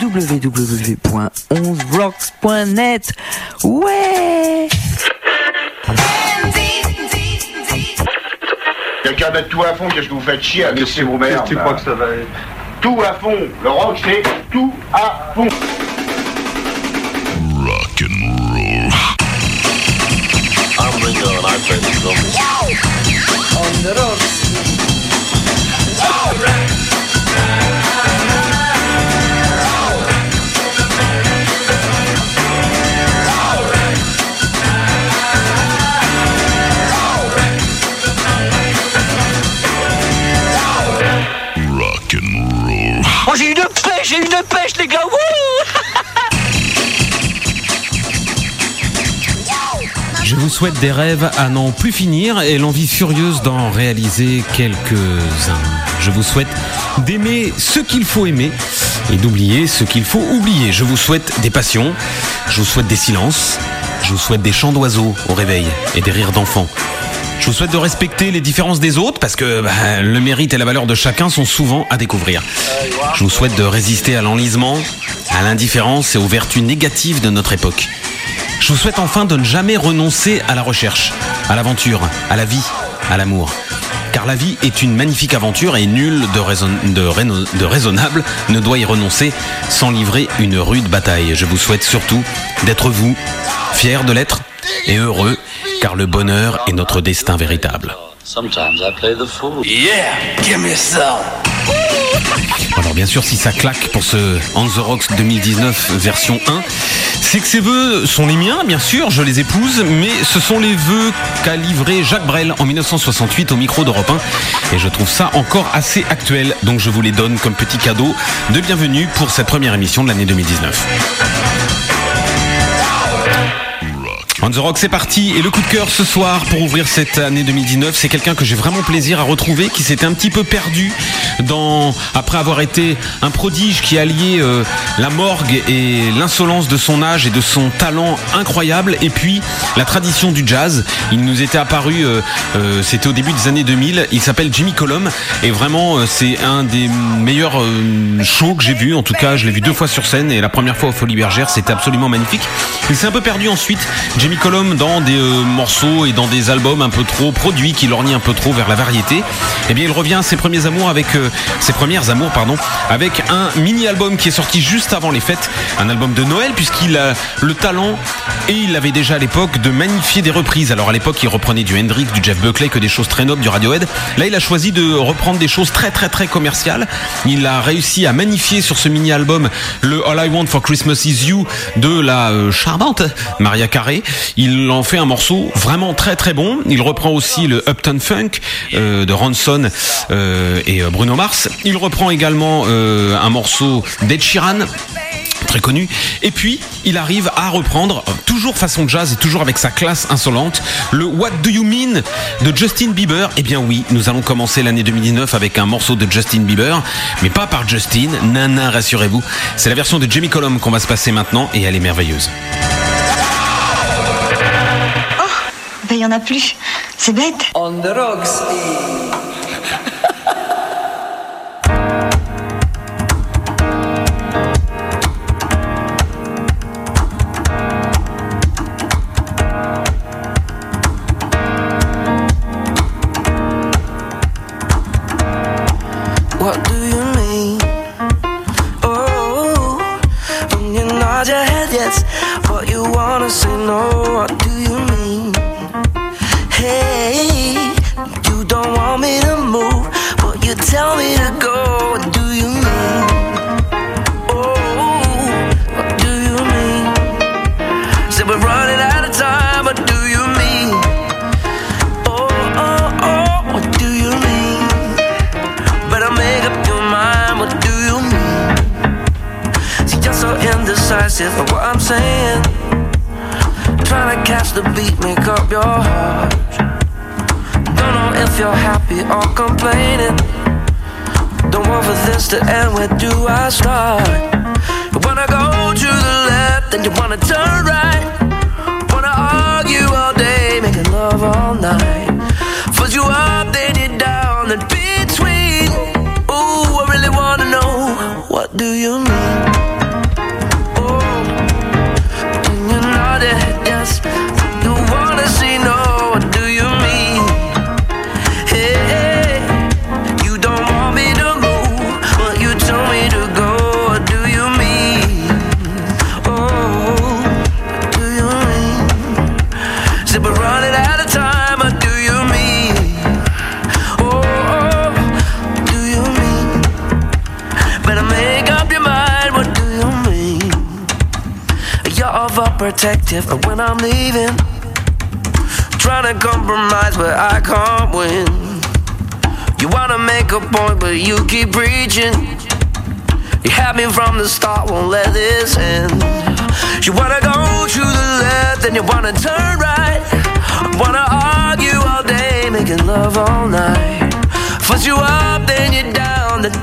www.11rocks.net. Ouais. Quelqu'un mettre tout à fond, qu'est-ce que vous faites chier à laisser vos mères tu crois que ça va être? Tout à fond Le rock, c'est tout à fond souhaite des rêves à n'en plus finir et l'envie furieuse d'en réaliser quelques-uns. Je vous souhaite d'aimer ce qu'il faut aimer et d'oublier ce qu'il faut oublier. Je vous souhaite des passions, je vous souhaite des silences, je vous souhaite des chants d'oiseaux au réveil et des rires d'enfants. Je vous souhaite de respecter les différences des autres parce que bah, le mérite et la valeur de chacun sont souvent à découvrir. Je vous souhaite de résister à l'enlisement, à l'indifférence et aux vertus négatives de notre époque. Je vous souhaite enfin de ne jamais renoncer à la recherche, à l'aventure, à la vie, à l'amour. Car la vie est une magnifique aventure et nul de, raison- de raino- de raisonnable ne doit y renoncer sans livrer une rude bataille. Je vous souhaite surtout d'être vous, fiers de l'être et heureux, car le bonheur est notre destin véritable. Alors bien sûr, si ça claque pour ce On the Rocks 2019 version 1, c'est que ces vœux sont les miens, bien sûr, je les épouse, mais ce sont les vœux qu'a livré Jacques Brel en 1968 au micro d'Europe 1, et je trouve ça encore assez actuel, donc je vous les donne comme petit cadeau de bienvenue pour cette première émission de l'année 2019. On the Rock, c'est parti. Et le coup de cœur ce soir pour ouvrir cette année 2019, c'est quelqu'un que j'ai vraiment plaisir à retrouver, qui s'était un petit peu perdu dans après avoir été un prodige qui alliait euh, la morgue et l'insolence de son âge et de son talent incroyable, et puis la tradition du jazz. Il nous était apparu, euh, euh, c'était au début des années 2000. Il s'appelle Jimmy Colum, et vraiment euh, c'est un des meilleurs euh, shows que j'ai vu. En tout cas, je l'ai vu deux fois sur scène, et la première fois au Folie Bergère, c'était absolument magnifique. Il s'est un peu perdu ensuite, Jamie Dans des euh, morceaux et dans des albums un peu trop produits qui lorgnent un peu trop vers la variété. Eh bien, il revient à ses premiers amours avec euh, ses premières amours, pardon, avec un mini-album qui est sorti juste avant les fêtes, un album de Noël puisqu'il a le talent et il avait déjà à l'époque de magnifier des reprises. Alors à l'époque, il reprenait du Hendrix, du Jeff Buckley, que des choses très nobles, du Radiohead. Là, il a choisi de reprendre des choses très très très commerciales. Il a réussi à magnifier sur ce mini-album le All I Want for Christmas Is You de la euh, charmante Maria Carey. Il en fait un morceau vraiment très très bon. Il reprend aussi le Upton Funk euh, de Ronson euh, et euh, Bruno Mars. Il reprend également un morceau d'Ed Sheeran très connu. Et puis, il arrive à reprendre, toujours façon jazz et toujours avec sa classe insolente, le What Do You Mean de Justin Bieber. Eh bien oui, nous allons commencer l'année 2019 avec un morceau de Justin Bieber, mais pas par Justin, nana, rassurez-vous. C'est la version de Jamie Colum qu'on va se passer maintenant et elle est merveilleuse. Il y en a plus. C'est bête. On the Rocks. protective, but when I'm leaving, trying to compromise, but I can't win. You wanna make a point, but you keep preaching. You had me from the start, won't let this end. You wanna go to the left, then you wanna turn right. Wanna argue all day, making love all night. Fuss you up, then you're down. That's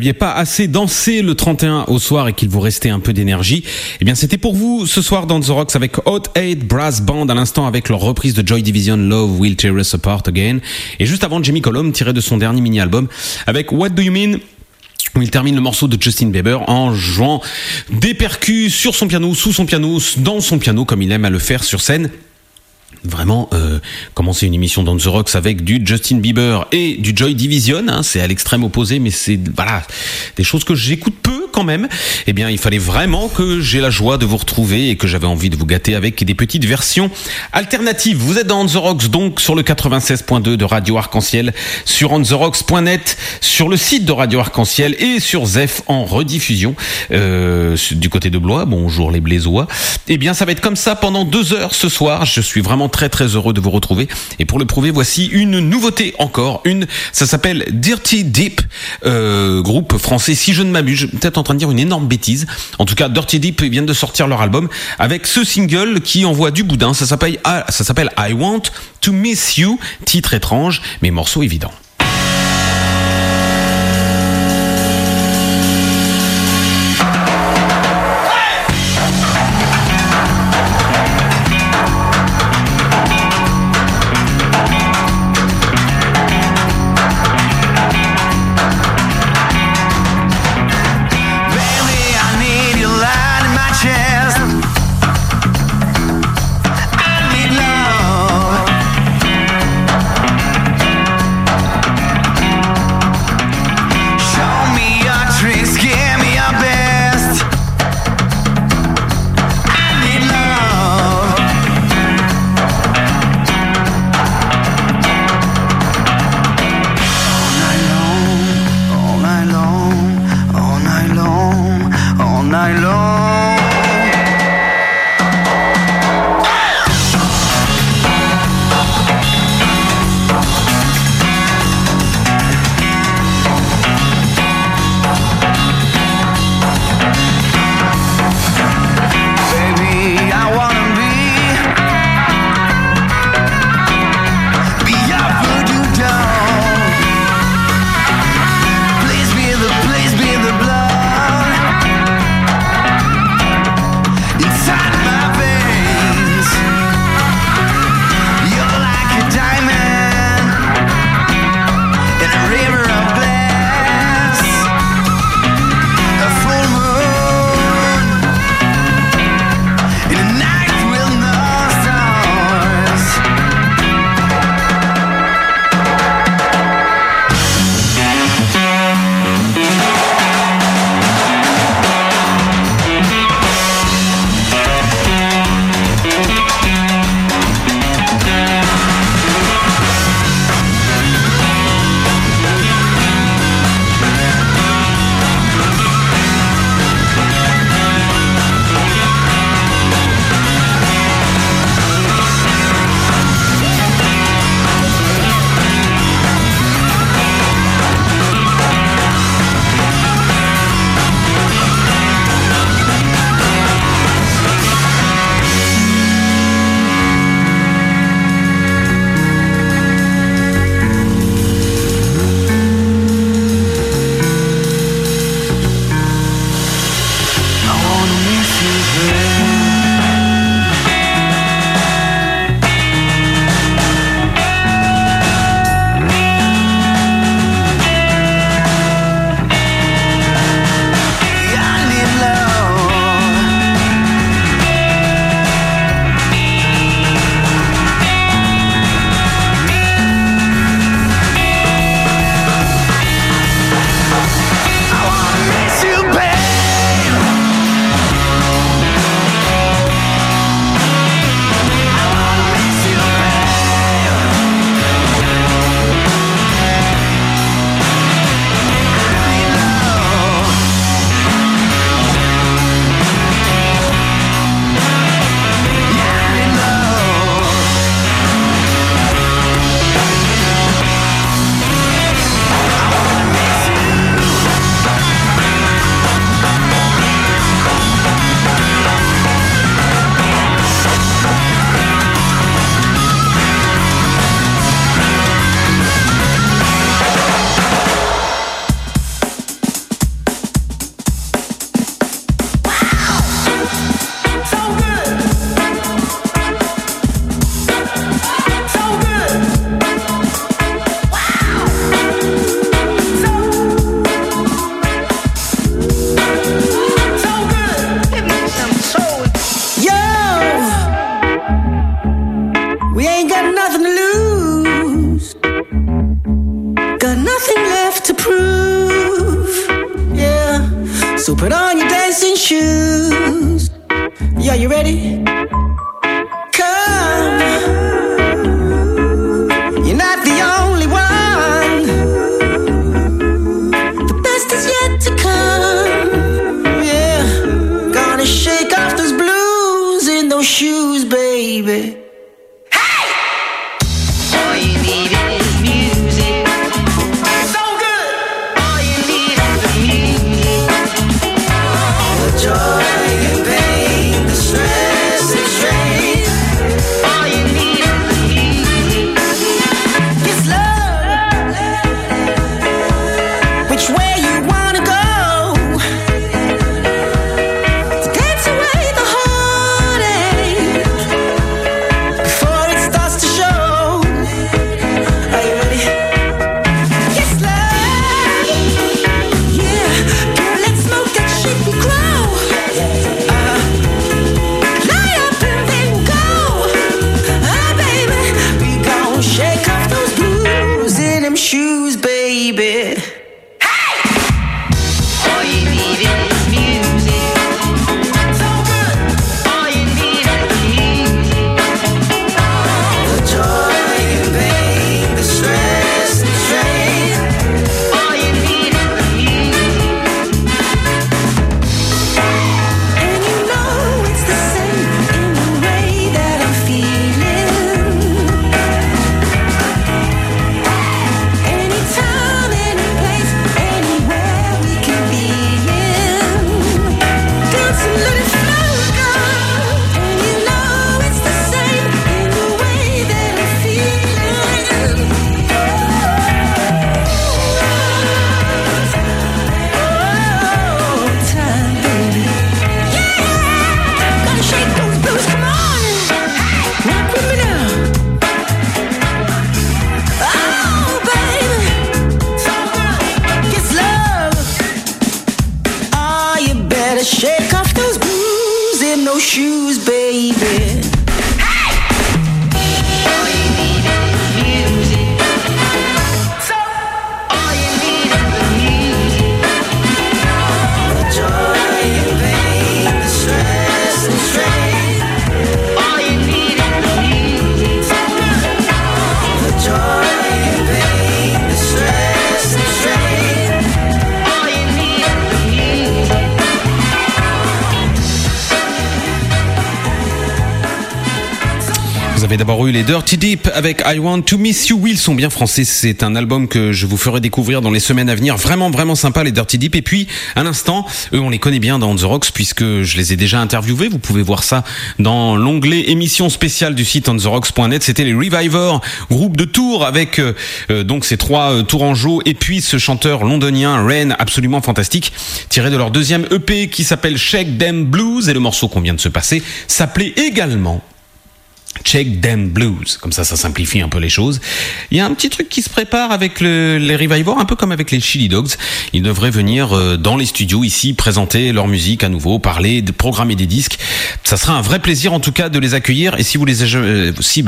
n'aviez pas assez dansé le 31 au soir et qu'il vous restait un peu d'énergie, eh bien c'était pour vous ce soir dans The Rocks avec Hot 8 Brass Band à l'instant avec leur reprise de Joy Division Love Will Tear Us Apart Again. Et juste avant Jamie Cullum tiré de son dernier mini-album avec What Do You Mean où il termine le morceau de Justin Bieber en jouant des percus sur son piano, sous son piano, dans son piano comme il aime à le faire sur scène vraiment euh, commencer une émission dans The Rocks avec du Justin Bieber et du Joy Division, hein, c'est à l'extrême opposé, mais c'est voilà des choses que j'écoute peu quand même. Eh bien, il fallait vraiment que j'ai la joie de vous retrouver et que j'avais envie de vous gâter avec des petites versions alternatives. Vous êtes dans The Rocks donc sur le 96.2 de Radio Arc-en-Ciel, sur ontherocks.net, sur le site de Radio Arc-en-Ciel et sur Zef en rediffusion euh, du côté de Blois. Bonjour les Blésois. Eh bien, ça va être comme ça pendant deux heures ce soir. Je suis vraiment très très heureux de vous retrouver. Et pour le prouver, voici une nouveauté encore. Une, ça s'appelle Dirty Deep, euh, groupe français. Si je ne m'abuse, peut-être en train de dire une énorme bêtise. En tout cas, Dirty Deep viennent de sortir leur album avec ce single qui envoie du boudin. Ça s'appelle, ça s'appelle I Want to Miss You. Titre étrange, mais morceau évident. D'abord eu les Dirty Deep avec I Want to Miss You. Ils sont bien français. C'est un album que je vous ferai découvrir dans les semaines à venir. Vraiment, vraiment sympa, les Dirty Deep. Et puis, à l'instant, eux, on les connaît bien dans The Rocks puisque je les ai déjà interviewés. Vous pouvez voir ça dans l'onglet émission spéciale du site ontherocks.net. C'était les Revivor, groupe de Tours avec euh, euh, donc ces trois euh, Tourangeaux et puis ce chanteur londonien Ren, absolument fantastique, tiré de leur deuxième EP qui s'appelle Shake Them Blues. Et le morceau qu'on vient de se passer s'appelait également Check Them Blues. Comme ça, ça simplifie un peu les choses. Il y a un petit truc qui se prépare avec le- les Revivor, un peu comme avec les Chili Dogs. Ils devraient venir euh, dans les studios ici, présenter leur musique à nouveau, parler, programmer des disques. Ça sera un vrai plaisir en tout cas de les accueillir. Et si vous les euh, si,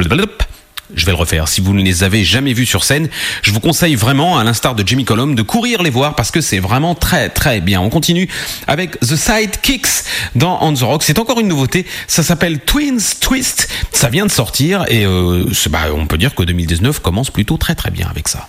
je vais le refaire. Si vous ne les avez jamais vus sur scène, je vous conseille vraiment, à l'instar de Jimmy Column, de courir les voir parce que c'est vraiment très très bien. On continue avec The Sidekicks dans On The Rock. C'est encore une nouveauté. Ça s'appelle Twins Twist. Ça vient de sortir et euh, bah, on peut dire que 2019 commence plutôt très très bien avec ça.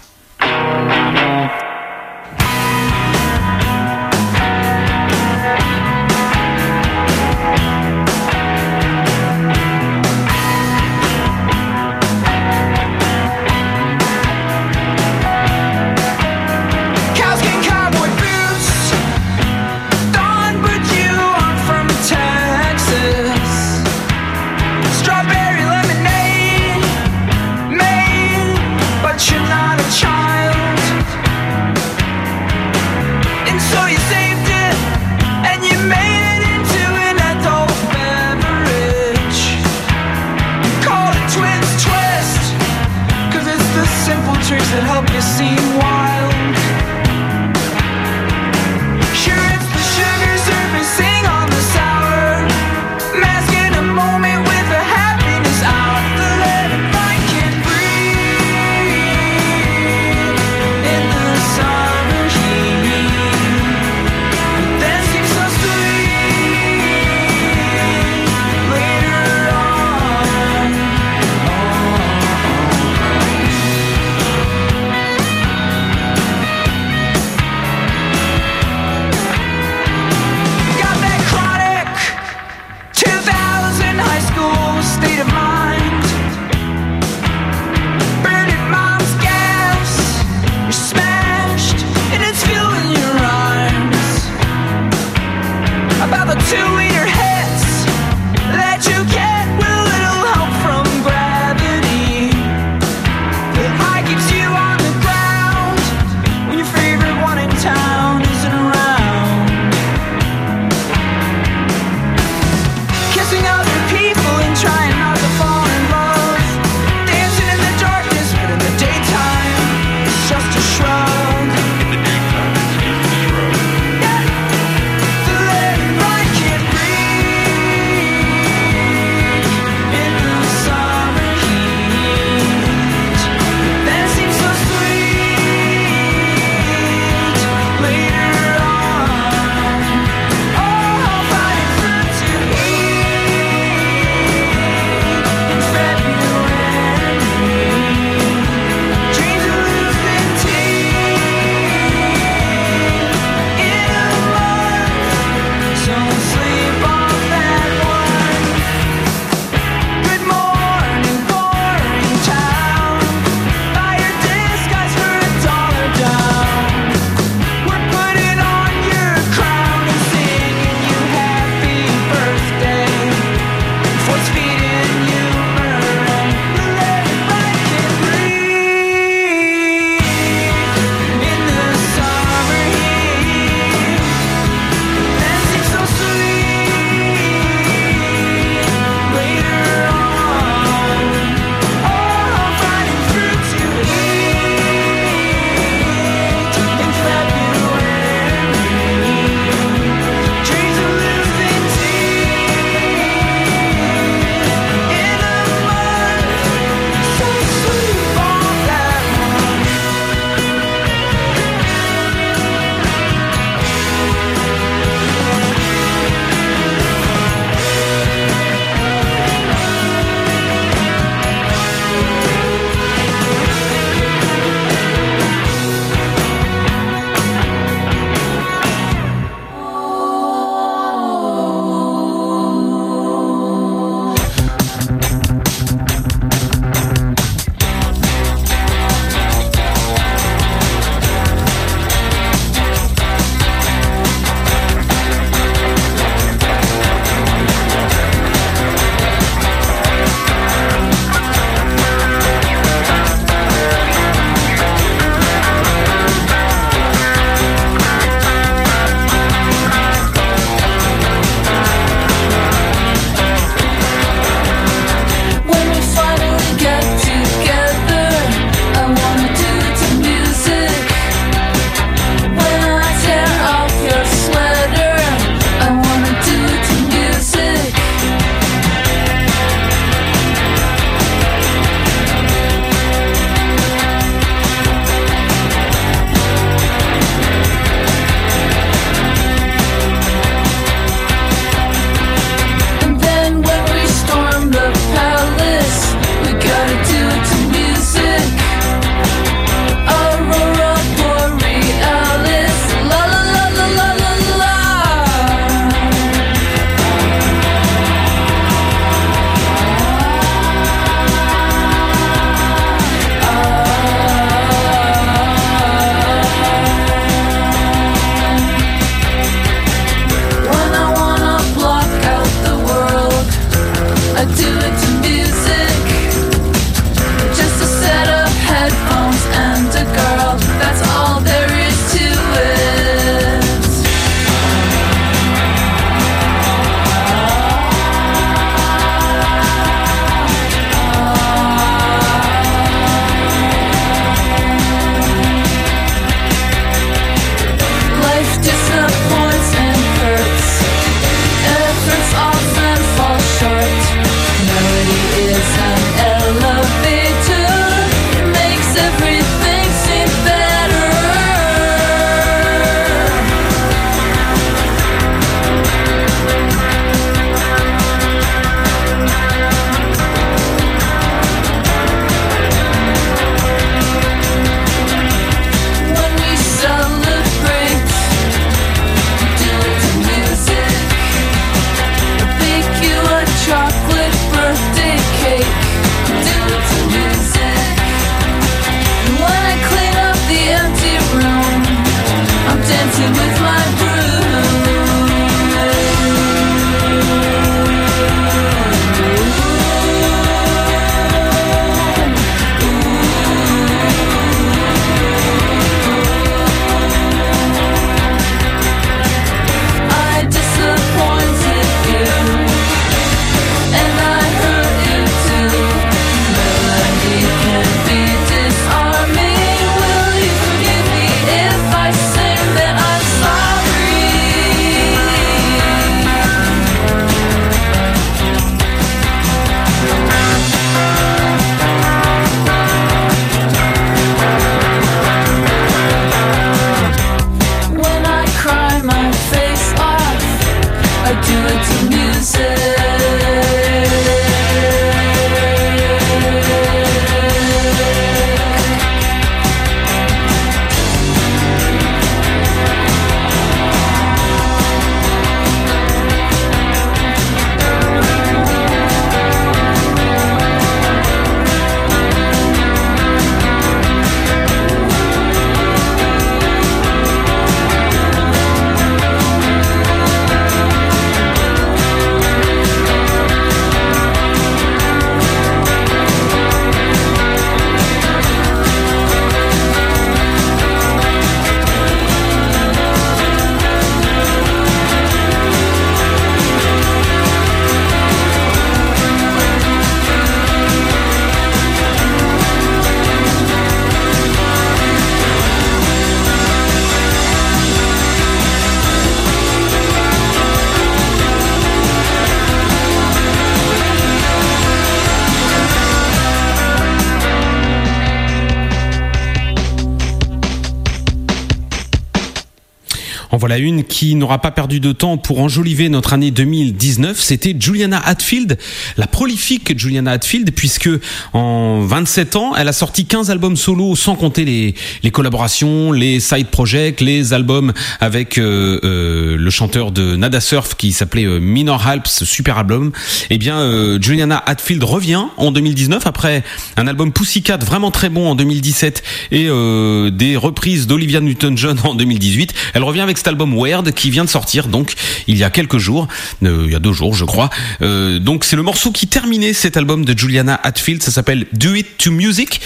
Voilà une qui n'aura pas perdu de temps pour enjoliver notre année 2019. C'était Juliana Hatfield, la prolifique Juliana Hatfield, puisque en 27 ans, elle a sorti 15 albums solo, sans compter les, les collaborations, les side projects, les albums avec euh, euh, le chanteur de Nada Surf qui s'appelait euh, Minor Alps, super album. Eh bien, euh, Juliana Hatfield revient en 2019 après un album Pussycat vraiment très bon en 2017 et euh, des reprises d'Olivia Newton-John en 2018. Elle revient avec cet album Weird qui vient de sortir donc il y a quelques jours, euh, il y a deux jours je crois. Euh, donc c'est le morceau qui terminait cet album de Juliana Hatfield. Ça s'appelle Do It to Music.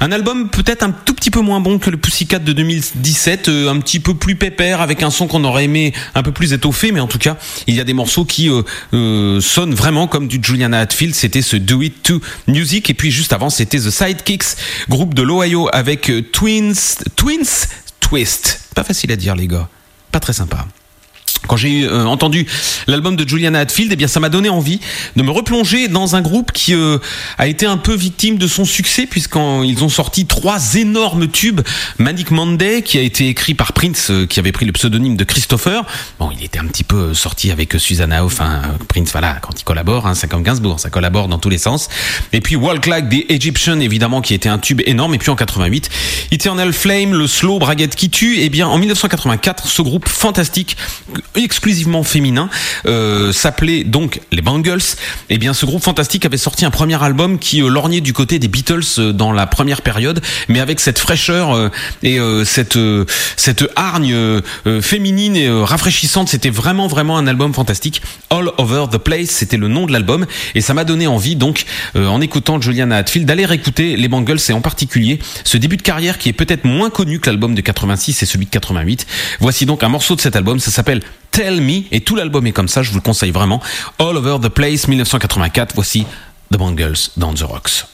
Un album peut-être un tout petit peu moins bon que le Pussycat de 2017, euh, un petit peu plus pépère avec un son qu'on aurait aimé un peu plus étoffé, mais en tout cas il y a des morceaux qui sonnent vraiment comme du Juliana Hatfield. C'était ce Do It to Music et puis juste avant c'était The Sidekicks, groupe de l'Ohio avec Twins, Twins Twist. Pas facile à dire les gars, pas très sympa. Quand j'ai euh, entendu l'album de Juliana Hatfield, eh bien ça m'a donné envie de me replonger dans un groupe qui euh, a été un peu victime de son succès puisqu'ils ont sorti trois énormes tubes. Manic Monday qui a été écrit par Prince euh, qui avait pris le pseudonyme de Christopher. Bon, il était un petit peu euh, sorti avec euh, Susanna Hoff, hein, Prince voilà, quand il collabore, hein, c'est comme Gainsbourg, ça collabore dans tous les sens. Et puis Walk Like the Egyptian évidemment qui était un tube énorme et puis en 88, Eternal Flame, le slow braguette qui tue, et bien en 1984, ce groupe fantastique exclusivement féminin euh, s'appelait donc les Bangles. Et bien ce groupe fantastique avait sorti un premier album qui euh, lorgnait du côté des Beatles euh, dans la première période, mais avec cette fraîcheur et cette cette hargne féminine et rafraîchissante. C'était vraiment vraiment un album fantastique. All Over the Place, c'était le nom de l'album et ça m'a donné envie donc en écoutant Juliana Hatfield d'aller réécouter les Bangles et en particulier ce début de carrière qui est peut-être moins connu que l'album de 86 et celui de 88. Voici donc un morceau de cet album, ça s'appelle Tell Me et tout l'album est comme ça, je vous le conseille vraiment. All Over the Place 1984, voici The Bangles dans The Rocks.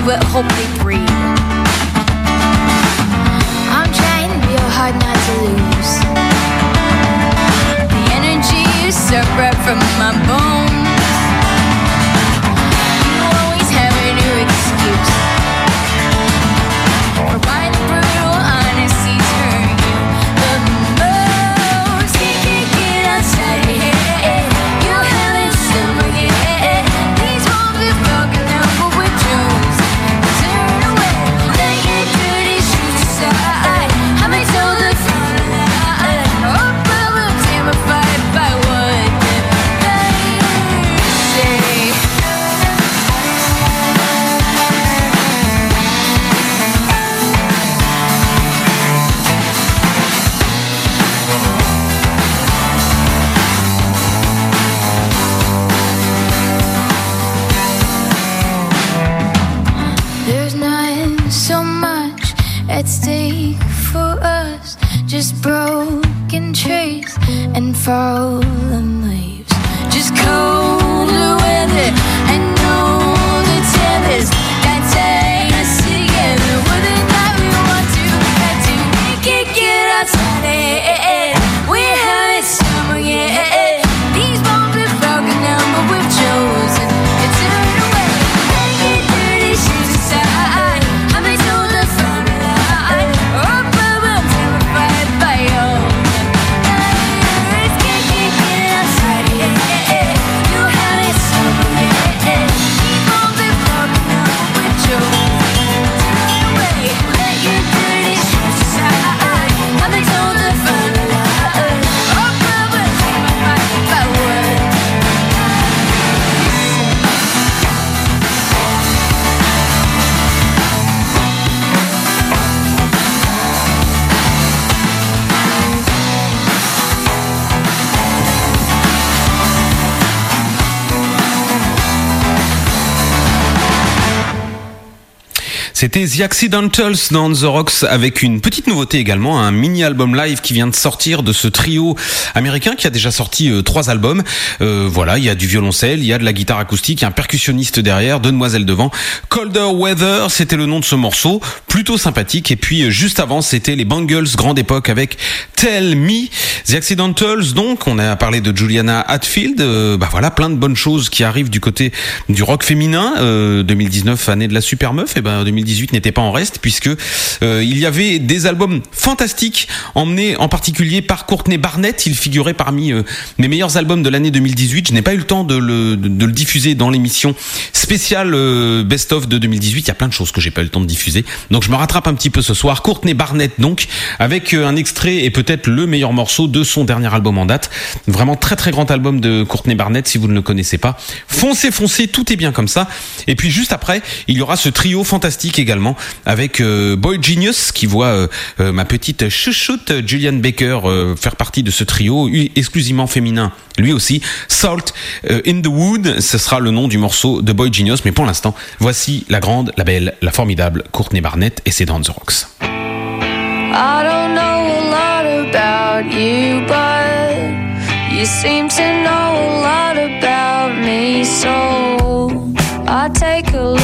See what hope they breed. I'm trying real hard not to lose. The energy is separate from my bones. C'était The Accidentals dans The Rocks avec une petite nouveauté également, un mini album live qui vient de sortir de ce trio américain qui a déjà sorti euh, trois albums. Euh, voilà, il y a du violoncelle, il y a de la guitare acoustique, il y a un percussionniste derrière, deux demoiselles devant. Colder Weather, c'était le nom de ce morceau, plutôt sympathique. Et puis euh, juste avant, c'était les Bangles grande époque avec Tell Me. The Accidentals, donc, on a parlé de Juliana Hatfield. Euh, bah voilà, plein de bonnes choses qui arrivent du côté du rock féminin. Euh, 2019, année de la super meuf. Et ben 2018 n'était pas en reste puisque euh, il y avait des albums fantastiques emmenés en particulier par Courtney Barnett. Il figurait parmi euh, mes meilleurs albums de l'année 2018. Je n'ai pas eu le temps de le, de, de le diffuser dans l'émission spéciale euh, Best of de 2018. Il y a plein de choses que j'ai pas eu le temps de diffuser. Donc je me rattrape un petit peu ce soir. Courtney Barnett donc avec euh, un extrait et peut-être le meilleur morceau de son dernier album en date. Vraiment très très grand album de Courtney Barnett si vous ne le connaissez pas. Foncez foncez, tout est bien comme ça. Et puis juste après, il y aura ce trio fantastique également avec euh, Boy Genius qui voit euh, euh, ma petite chouchoute Julian Baker faire partie de ce trio exclusivement féminin. Lui aussi, Salt in the Wood, ce sera le nom du morceau de Boy Genius. Mais pour l'instant, voici la grande, la belle, la formidable Courtney Barnett et c'est dans The Rocks. About you, but you seem to know a lot about me. So I take a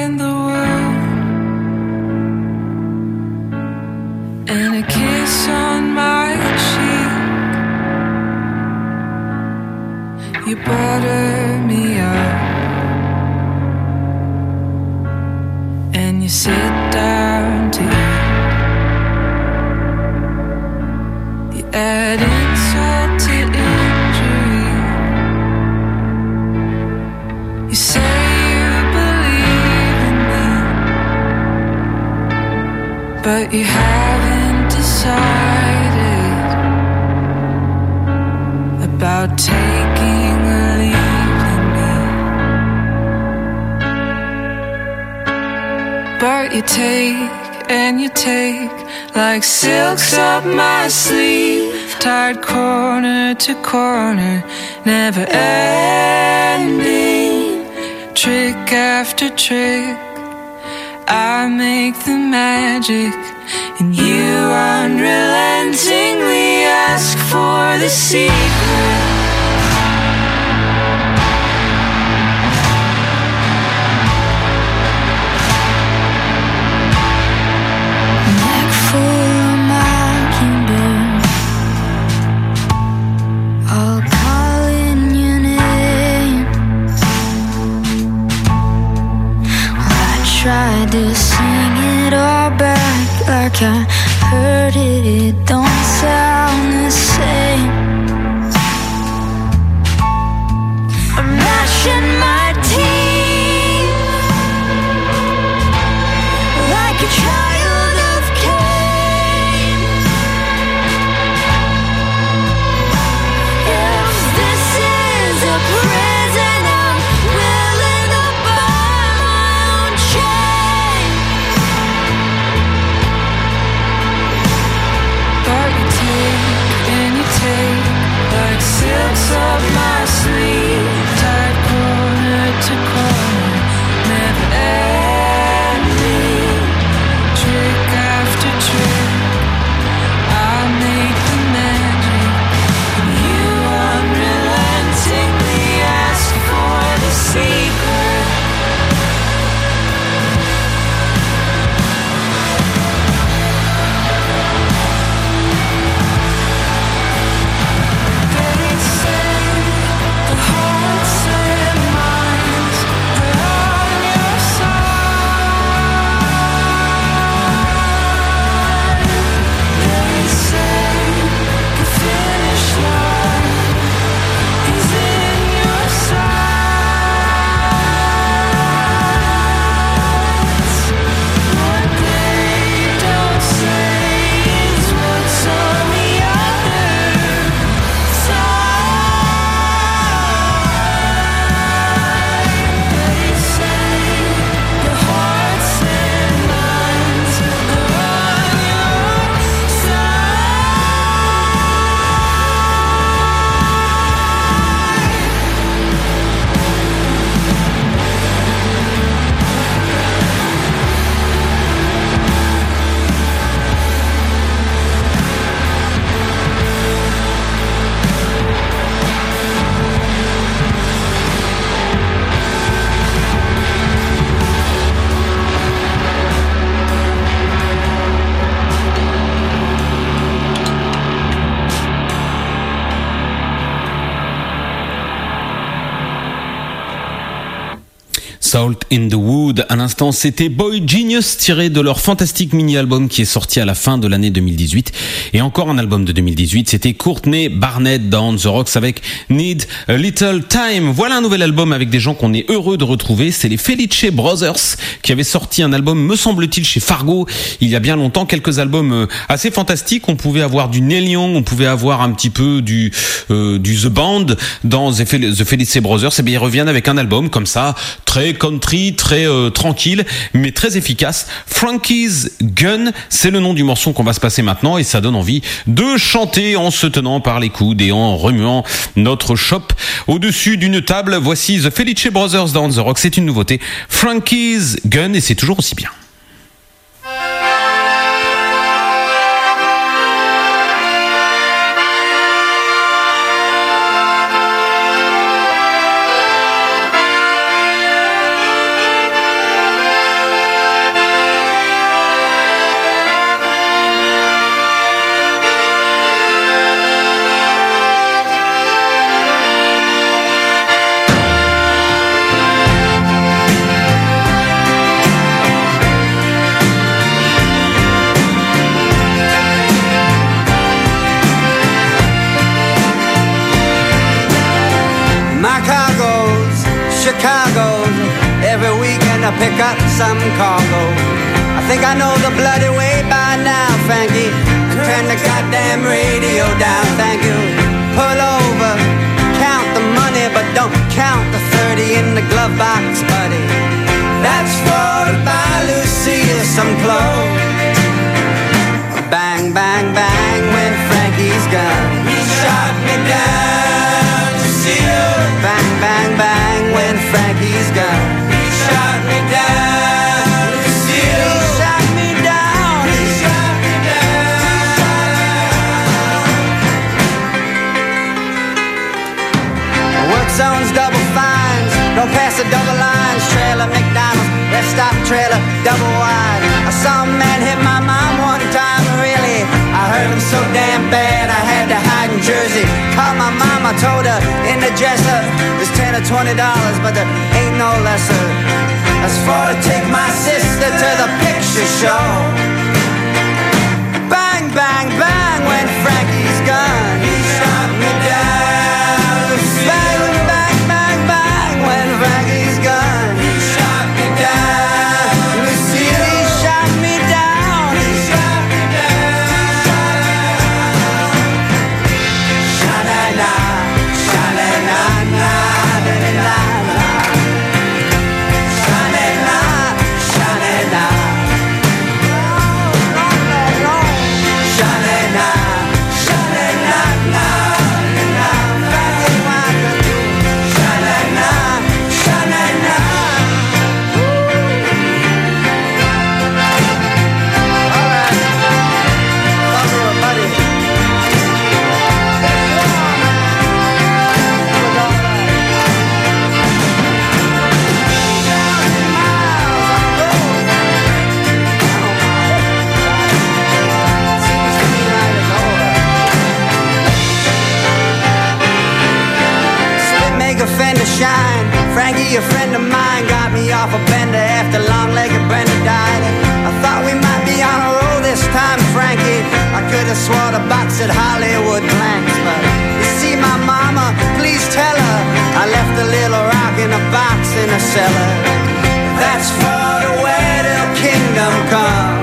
in the wound You take and you take like silks up my sleeve, tied corner to corner, never ending. Trick after trick, I make the magic, and you unrelentingly ask for the secret. To sing it all back. Like I Salt in the Wood. À l'instant, c'était Boy Genius tiré de leur fantastique mini-album qui est sorti à la fin de l'année 2018. Et encore un album de 2018, c'était Courtney Barnett dans The Rocks avec Need a Little Time. Voilà un nouvel album avec des gens qu'on est heureux de retrouver. C'est les Felice Brothers qui avaient sorti un album, me semble-t-il, chez Fargo il y a bien longtemps. Quelques albums euh, assez fantastiques. On pouvait avoir du Neil Young, on pouvait avoir un petit peu du, euh, du The Band dans The Fel- The Felice Brothers. Et bien, ils reviennent avec un album comme ça, très country, très euh, tranquille, mais très efficace. Frankie's Gun, c'est le nom du morceau qu'on va se passer maintenant et ça donne envie de chanter en se tenant par les coudes et en remuant notre shop au-dessus d'une table. Voici The Felice Brothers dans The Rock, c'est une nouveauté. Frankie's Gun et c'est toujours aussi bien. a swatter box at Hollywood Planks. But you see my mama, please tell her I left a little rock in a box in a cellar. That's for the wedding kingdom come.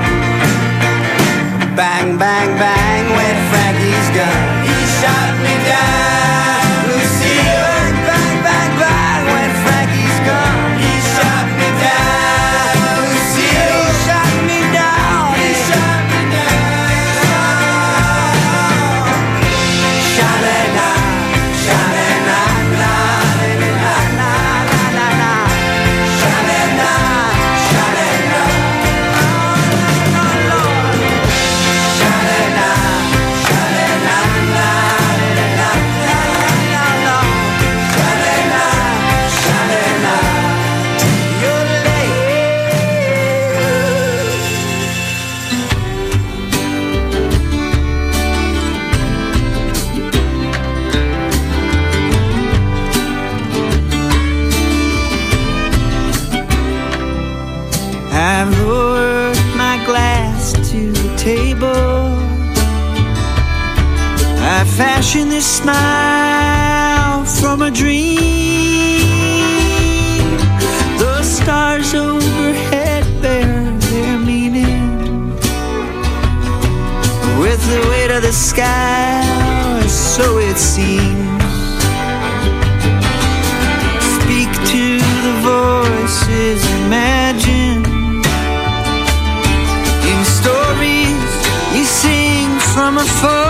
Watching this smile from a dream. The stars overhead bear their meaning. With the weight of the sky, so it seems. Speak to the voices, imagine. In stories you sing from afar.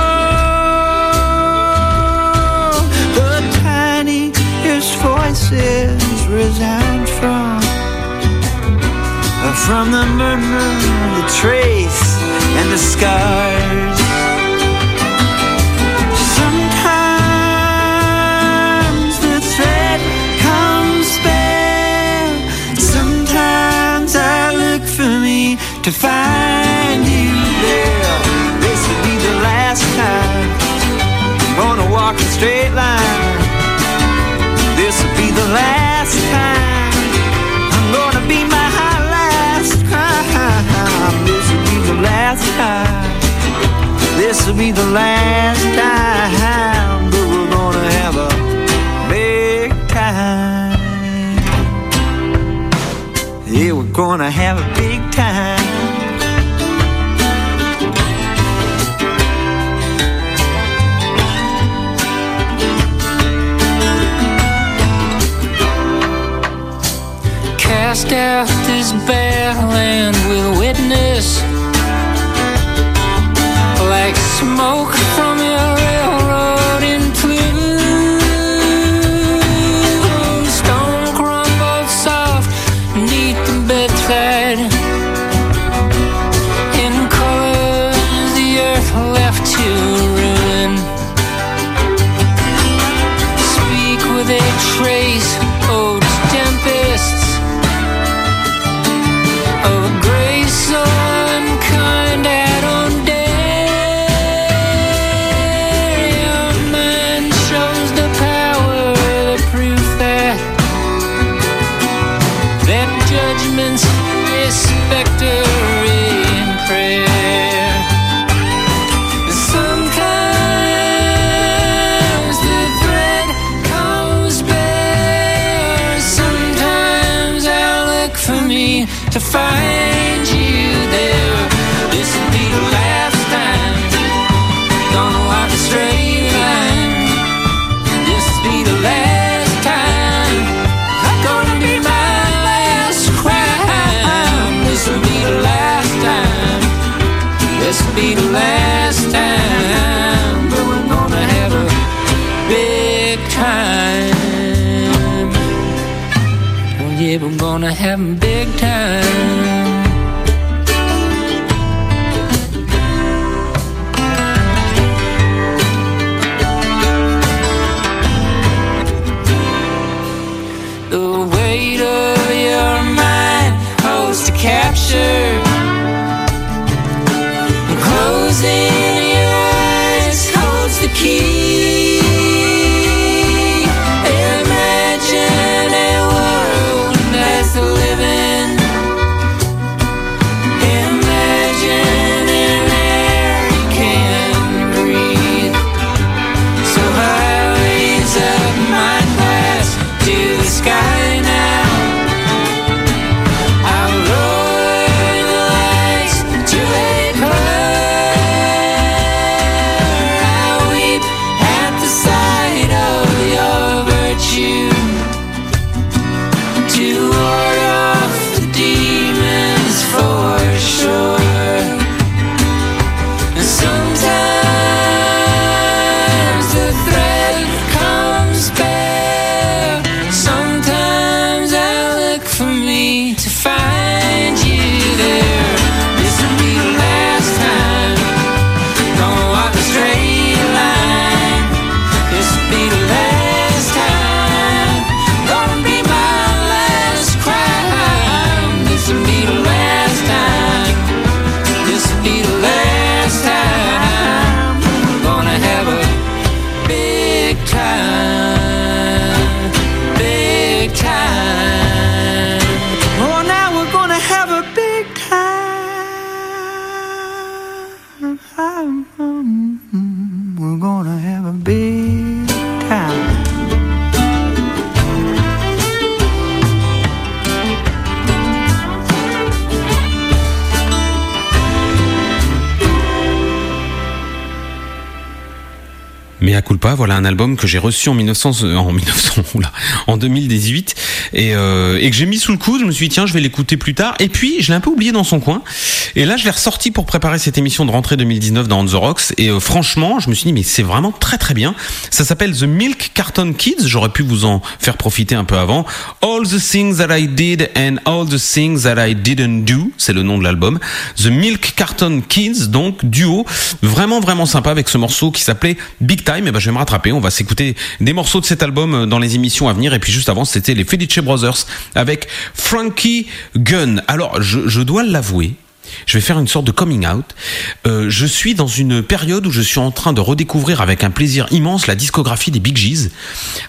voices resound from From the murmur, the trace, and the scars. Sometimes the thread comes bare Sometimes I look for me to find. be the last time, but we're gonna have a big time. Yeah, we're gonna have a big time. Cast out. To find you there. This will be the last time. Gonna walk a straight line. This will be the last time. Gonna be my last crime. This will be the last time. This will be the last time. But we're gonna have a big time. Oh, yeah, we're gonna have a big Culpa, voilà un album que j'ai reçu en 1900, euh, en 1900, oula, en 2018 et, euh, et que j'ai mis sous le coude. Je me suis dit tiens, je vais l'écouter plus tard. Et puis je l'ai un peu oublié dans son coin. Et là, je l'ai ressorti pour préparer cette émission de rentrée 2019 dans On the Rocks. Et euh, franchement, je me suis dit mais c'est vraiment très très bien. Ça s'appelle The Milk Carton Kids. J'aurais pu vous en faire profiter un peu avant. All the things that I did and all the things that I didn't do, c'est le nom de l'album. The Milk Carton Kids, donc duo, vraiment vraiment sympa avec ce morceau qui s'appelait Big Time. Et ben je vais me rattraper. On va s'écouter des morceaux de cet album euh, dans les émissions à venir. Et puis juste avant, c'était les Felice Brothers avec Frankie Gunn. Alors je, je dois l'avouer. Je vais faire une sorte de coming out. Euh, je suis dans une période où je suis en train de redécouvrir avec un plaisir immense la discographie des Big G's.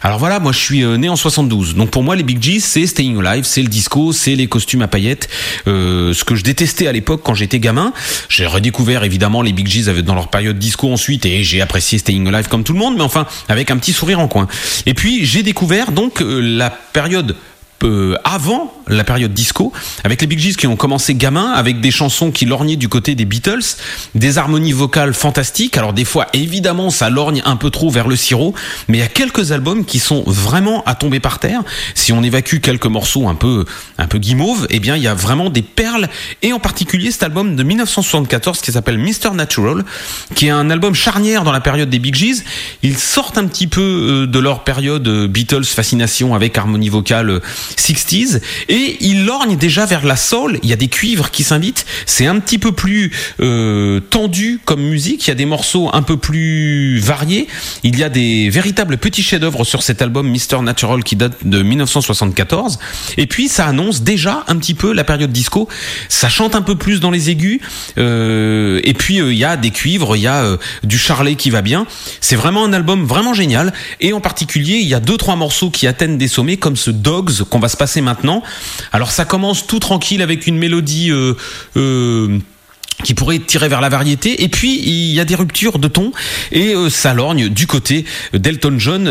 Alors voilà, moi je suis euh, né en 72. Donc pour moi les Big G's c'est Staying Alive, c'est le disco, c'est les costumes à paillettes. Euh, ce que je détestais à l'époque quand j'étais gamin. J'ai redécouvert évidemment les Big G's dans leur période disco ensuite et j'ai apprécié Staying Alive comme tout le monde, mais enfin avec un petit sourire en coin. Et puis j'ai découvert donc euh, la période euh, avant la période disco, avec les Big Gees qui ont commencé gamins, avec des chansons qui lorgnaient du côté des Beatles, des harmonies vocales fantastiques. Alors des fois, évidemment, ça lorgne un peu trop vers le sirop, mais il y a quelques albums qui sont vraiment à tomber par terre. Si on évacue quelques morceaux un peu, un peu guimauve, eh bien, il y a vraiment des perles, et en particulier cet album de 1974 qui s'appelle Mr. Natural, qui est un album charnière dans la période des Big Gees. Ils sortent un petit peu euh, de leur période euh, Beatles fascination avec harmonie vocale 60s, et ils lorgnent déjà vers la soul. Il y a des cuivres qui s'invitent. C'est un petit peu plus euh, tendu comme musique. Il y a des morceaux un peu plus variés. Il y a des véritables petits chefs-d'œuvre sur cet album Mr. Natural qui date de 1974. Et puis ça annonce déjà un petit peu la période disco. Ça chante un peu plus dans les aigus. Euh, et puis euh, il y a des cuivres, il y a euh, du charlet qui va bien. C'est vraiment un album vraiment génial. Et en particulier, il y a deux trois morceaux qui atteignent des sommets, comme ce Dogs qu'on va se passer maintenant. Alors ça commence tout tranquille avec une mélodie. Euh, euh, qui pourrait tirer vers la variété et puis il y a des ruptures de ton et euh, ça lorgne du côté d'Elton John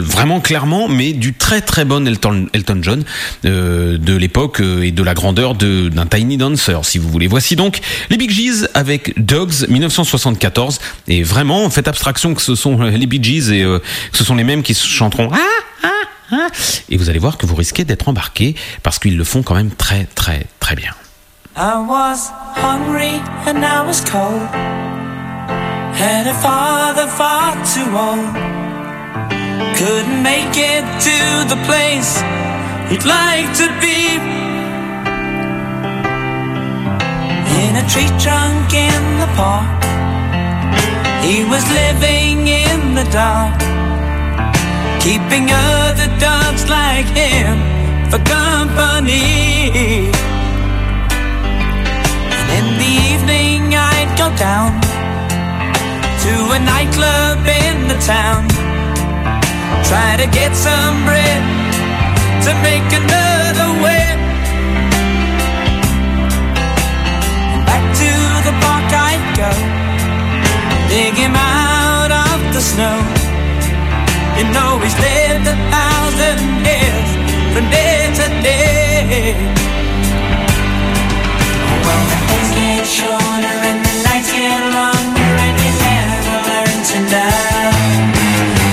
vraiment clairement mais du très très bon Elton, Elton John de l'époque et de la grandeur de- d'un Tiny Dancer si vous voulez voici donc les Big Gees avec Dogs 1974 et vraiment faites abstraction que ce sont les Big Gees et que ce sont les mêmes qui chanteront ah ah et vous allez voir que vous risquez d'être embarqué parce qu'ils le font quand même très très très bien I was hungry and I was cold. Had a father far too old. Couldn't make it to the place he'd like to be. In a tree trunk in the park, he was living in the dark, keeping other dogs like him for company. And in the evening I'd go down to a nightclub in the town. Try to get some bread to make another way. Back to the park I'd go, dig him out of the snow. You know he's lived a thousand years from day to day. When the days get shorter and the nights get longer and you never learn to love.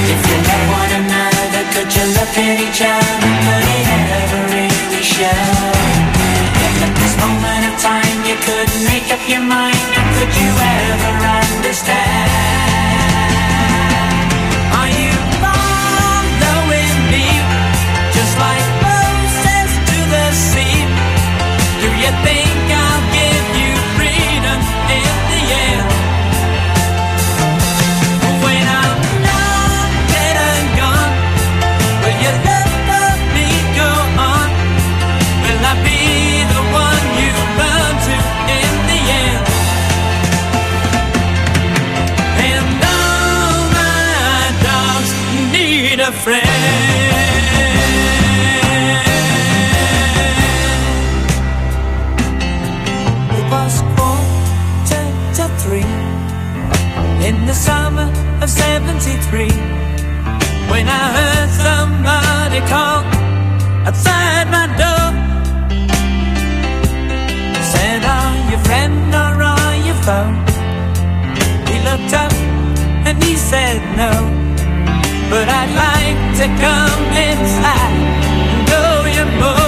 If you love one another, could you look at each other? Could it ever really show? And at this moment of time, you couldn't make up your mind. Could you ever understand? In the summer of 73 when I heard somebody call outside my door. Said, Are you friend or are you foe? He looked up and he said, No, but I'd like to come inside and know you more.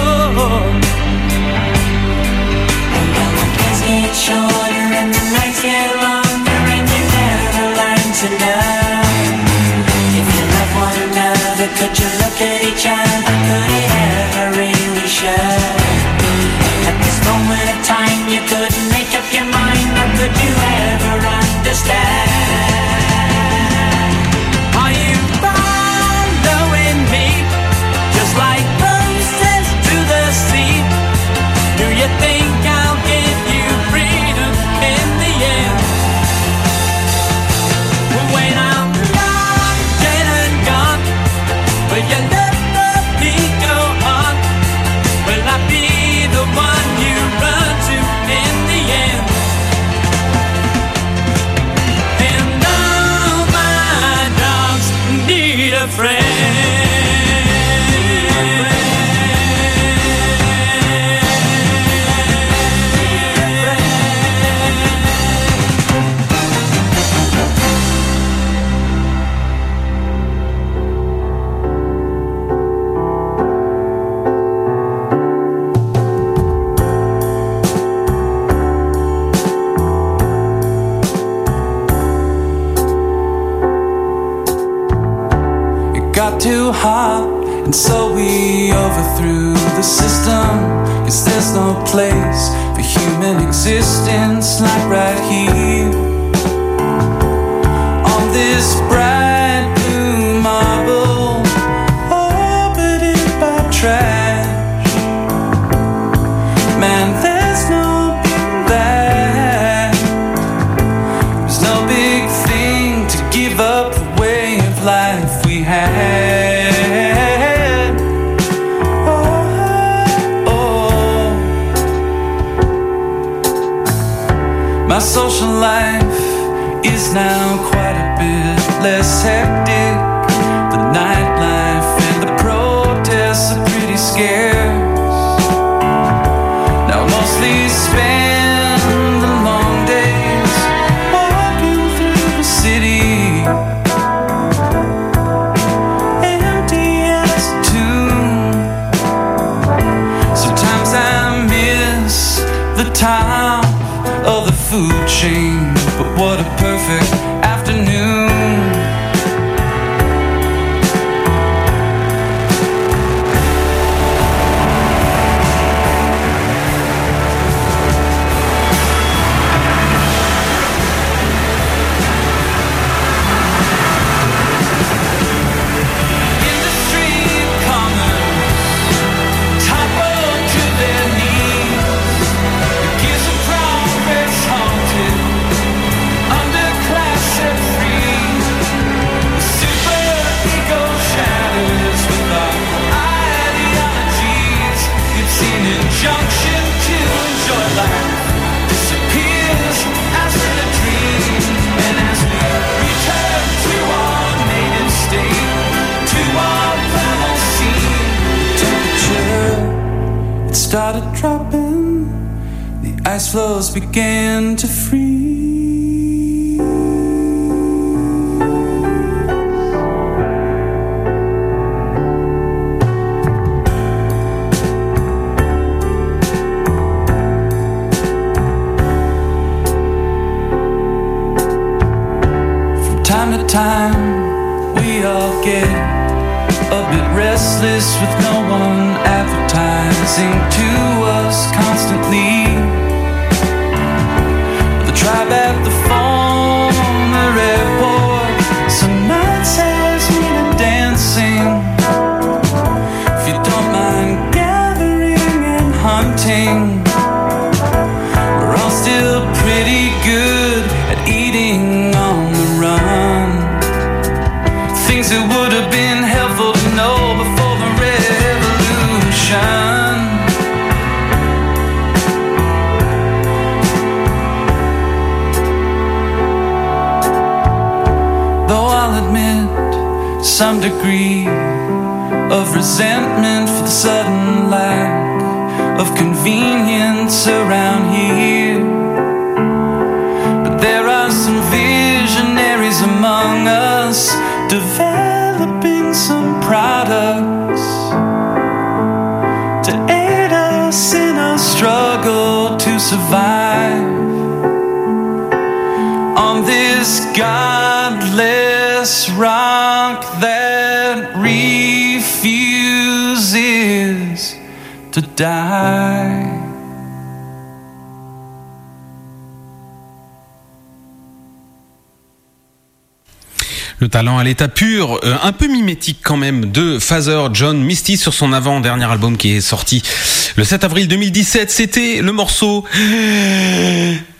Restless with no one advertising to degree Le talent à l'état pur, euh, un peu mimétique quand même, de Father John Misty sur son avant-dernier album qui est sorti le 7 avril 2017. C'était le morceau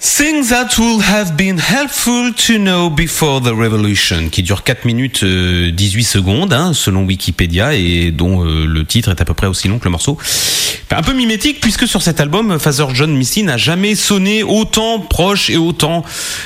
Things That Would Have Been Helpful to Know Before the Revolution, qui dure 4 minutes euh, 18 secondes, hein, selon Wikipédia, et dont euh, le titre est à peu près aussi long que le morceau. Un peu mimétique, puisque sur cet album, Father John Misty n'a jamais sonné autant proche et autant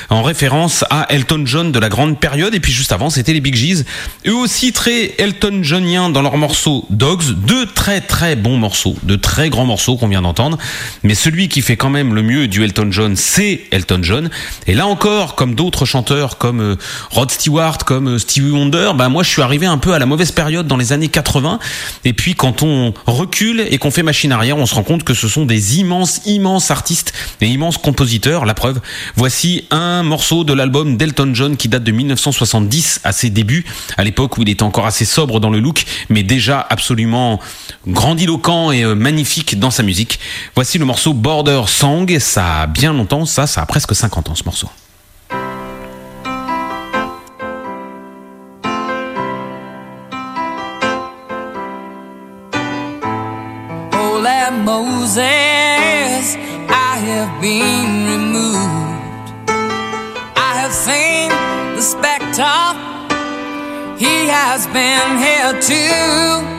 en référence à Elton John de la grande période, et puis juste avant, c'était les Big G's, eux aussi très Elton Johniens dans leur morceau Dogs, deux très très bons morceaux, de très grands grand morceau qu'on vient d'entendre. Mais celui qui fait quand même le mieux du Elton John, c'est Elton John. Et là encore, comme d'autres chanteurs comme euh, Rod Stewart, comme euh, Stevie Wonder, bah moi je suis arrivé un peu à la mauvaise période dans les années 80. Et puis quand on recule et qu'on fait machine arrière, on se rend compte que ce sont des immenses, immenses artistes et immenses compositeurs. La preuve, voici un morceau de l'album d'Elton John qui date de 1970 à ses débuts, à l'époque où il était encore assez sobre dans le look, mais déjà absolument grandiloquent et euh, magnifique musique, dans sa musique. Voici le morceau Border Song. Ça a bien longtemps, ça, ça a presque 50 ans ce morceau. Oh, Moses, I have been removed. I have seen the spectre, he has been here too.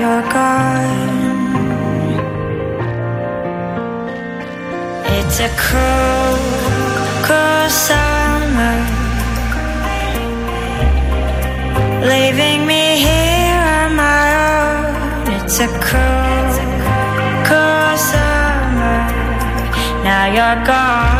You're gone. It's a cruel, cruel summer. Leaving me here on my own. It's a cruel, cruel summer. Now you're gone.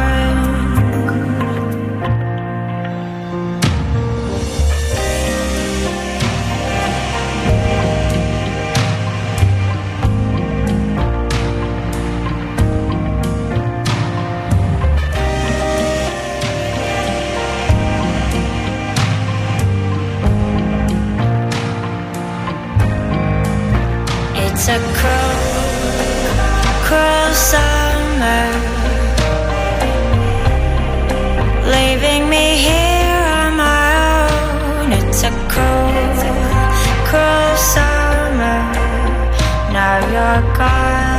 It's a cruel, cruel summer. Now you're gone.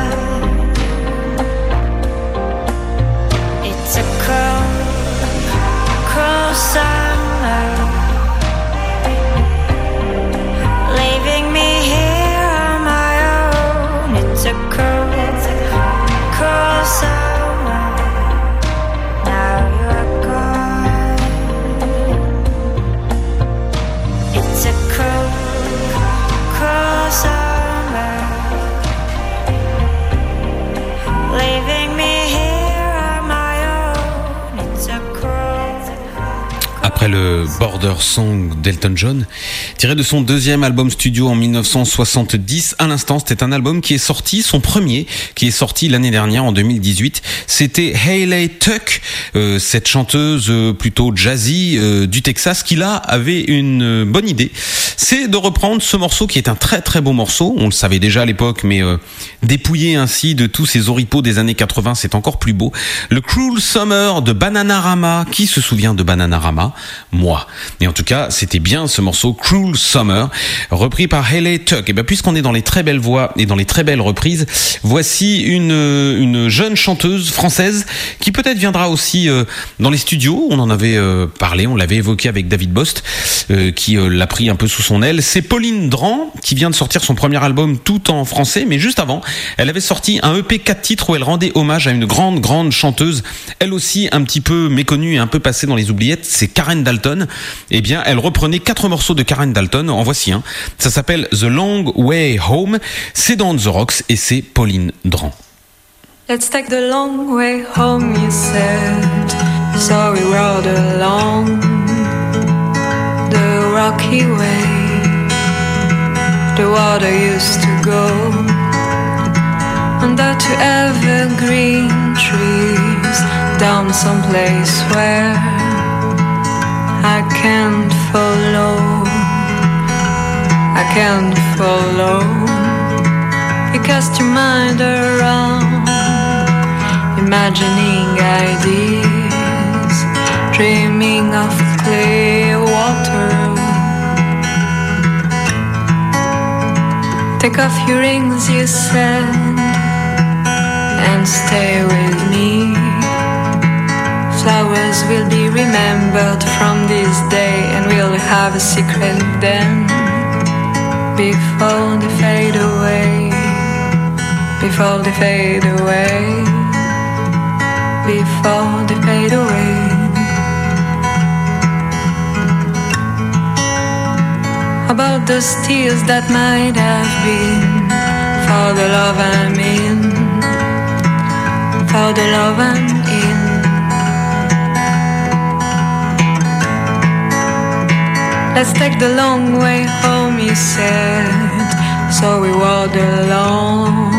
Border Song d'Elton John, tiré de son deuxième album studio en 1970, à l'instant, c'était un album qui est sorti, son premier, qui est sorti l'année dernière, en 2018. C'était Hayley Tuck, euh, cette chanteuse euh, plutôt jazzy euh, du Texas, qui là avait une euh, bonne idée. C'est de reprendre ce morceau qui est un très très beau morceau. On le savait déjà à l'époque, mais euh, dépouillé ainsi de tous ces oripeaux des années 80, c'est encore plus beau. Le Cruel Summer de Bananarama. Qui se souvient de Bananarama? Moi. Mais en tout cas, c'était bien ce morceau Cruel Summer, repris par Hayley Tuck. Et bien, puisqu'on est dans les très belles voix et dans les très belles reprises, voici une, une jeune chanteuse française qui peut-être viendra aussi euh, dans les studios. On en avait euh, parlé, on l'avait évoqué avec David Bost, euh, qui l'a pris un peu sous son aile. C'est Pauline Dran, qui vient de sortir son premier album tout en français, mais juste avant, elle avait sorti un EP 4 titres où elle rendait hommage à une grande, grande chanteuse, elle aussi un petit peu méconnue et un peu passée dans les oubliettes, c'est Karen Dalton. Eh bien, elle reprenait quatre morceaux de Karen Dalton, en voici un. Ça s'appelle The Long Way Home, c'est dans The Rocks et c'est Pauline Dran. Let's take the long way home, you said. So we rode along the rocky way. The water used to go under two evergreen trees down someplace where I can't follow. I can't follow. You cast your mind around, imagining ideas, dreaming of clear water. Take off your rings, you said, and stay with me. Flowers will be remembered from this day, and we'll have a secret then before they fade away. Before they fade away. Before they fade away. About those tears that might have been for the love I'm in. For the love I'm in. Let's take the long way home, he said. So we walked along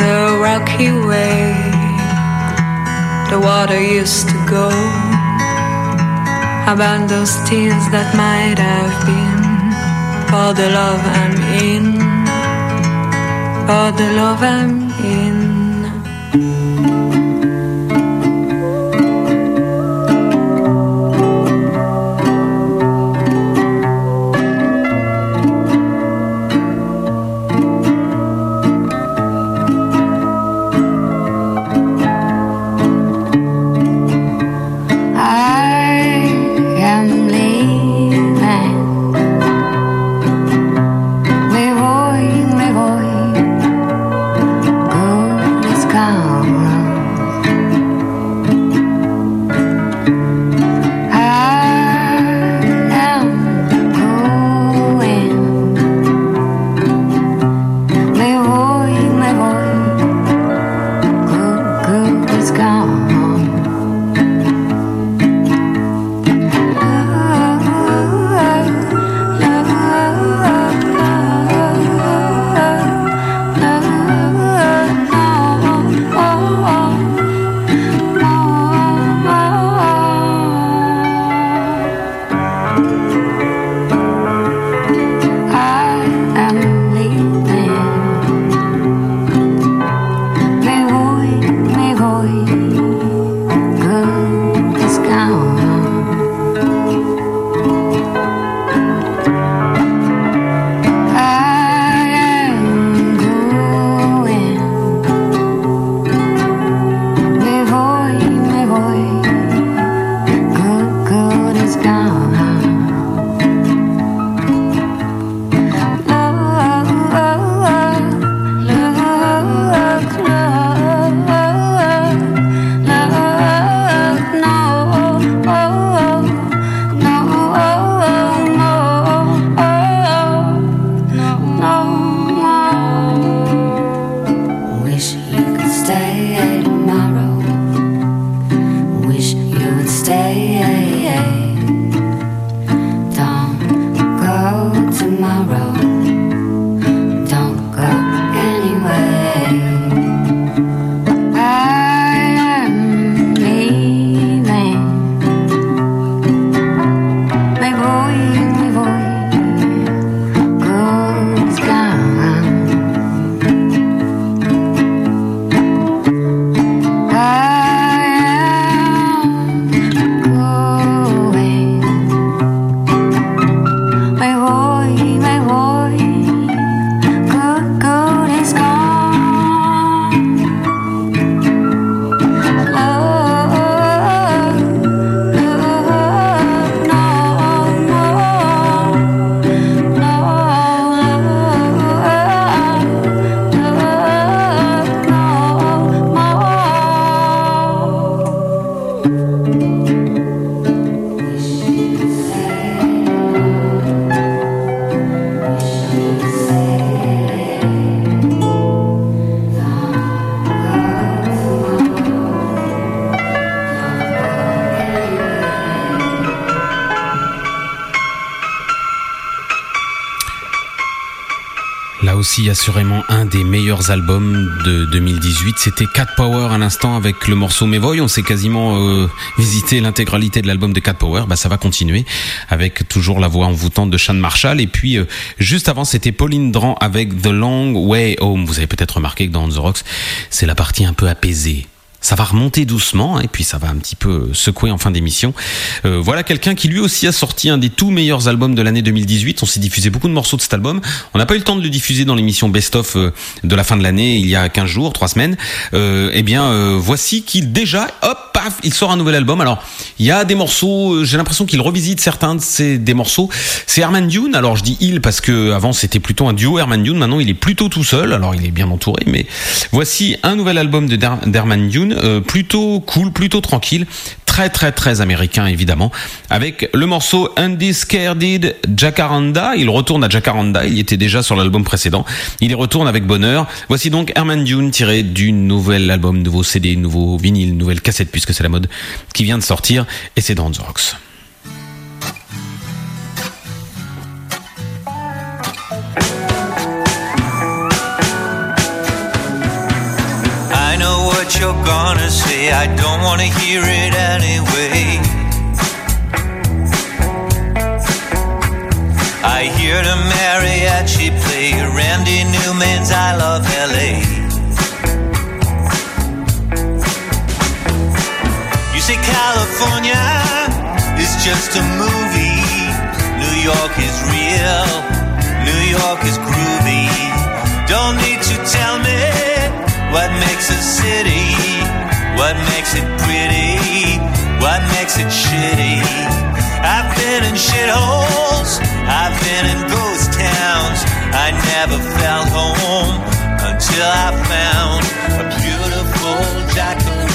the rocky way. The water used to go about those tears that might have been for the love I'm in. For the love I'm aussi assurément un des meilleurs albums de 2018. C'était Cat Power à l'instant avec le morceau Mevoy. On s'est quasiment euh, visité l'intégralité de l'album de Cat Power. Bah ça va continuer avec toujours la voix envoûtante de Sean Marshall. Et puis euh, juste avant c'était Pauline Dran avec The Long Way Home. Vous avez peut-être remarqué que dans The Rocks c'est la partie un peu apaisée. Ça va remonter doucement hein, et puis ça va un petit peu secouer en fin d'émission. Euh, voilà quelqu'un qui lui aussi a sorti un des tout meilleurs albums de l'année 2018. On s'est diffusé beaucoup de morceaux de cet album. On n'a pas eu le temps de le diffuser dans l'émission Best of euh, de la fin de l'année il y a 15 jours, 3 semaines. Euh, eh bien euh, voici qu'il déjà, hop, il sort un nouvel album. Alors il y a des morceaux, euh, j'ai l'impression qu'il revisite certains de ces morceaux. C'est Herman Dune. Alors je dis il parce que avant c'était plutôt un duo Herman Dune. Maintenant il est plutôt tout seul. Alors il est bien entouré, mais voici un nouvel album de d'Herman Dune, euh, plutôt cool, plutôt tranquille, très très très américain évidemment, avec le morceau Undiscarded Jacaranda. Il retourne à Jacaranda. Il était déjà sur l'album précédent. Il y retourne avec bonheur. Voici donc Herman Dune tiré du nouvel album, nouveau CD, nouveau vinyle, nouvelle cassette puisque c'est la mode qui vient de sortir et c'est dans The Rocks. Gonna say, I don't wanna hear it anyway. I hear the mariachi play Randy Newman's I Love LA. You say California is just a movie, New York is real, New York is groovy. Don't need to tell me what makes a city, what makes it pretty, what makes it shitty. I've been in shitholes, I've been in ghost towns. I never felt home until I found a beautiful jacaranda.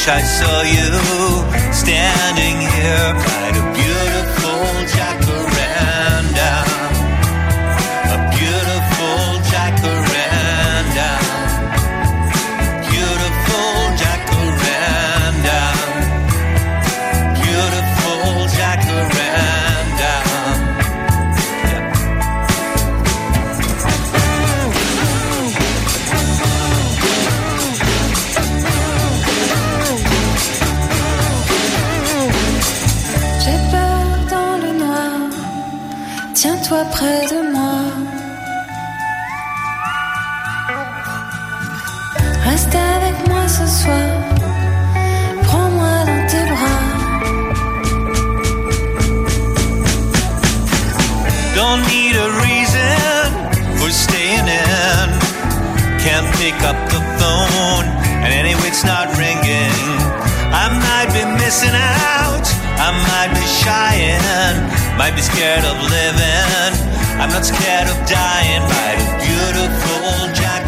Wish I saw you standing here by ce soir. Don't need a reason for staying in. Can't pick up the phone, and anyway, it's not ringing. I might be missing out, I might be shying, might be scared of living. I'm not scared of dying by the beautiful jacaranda.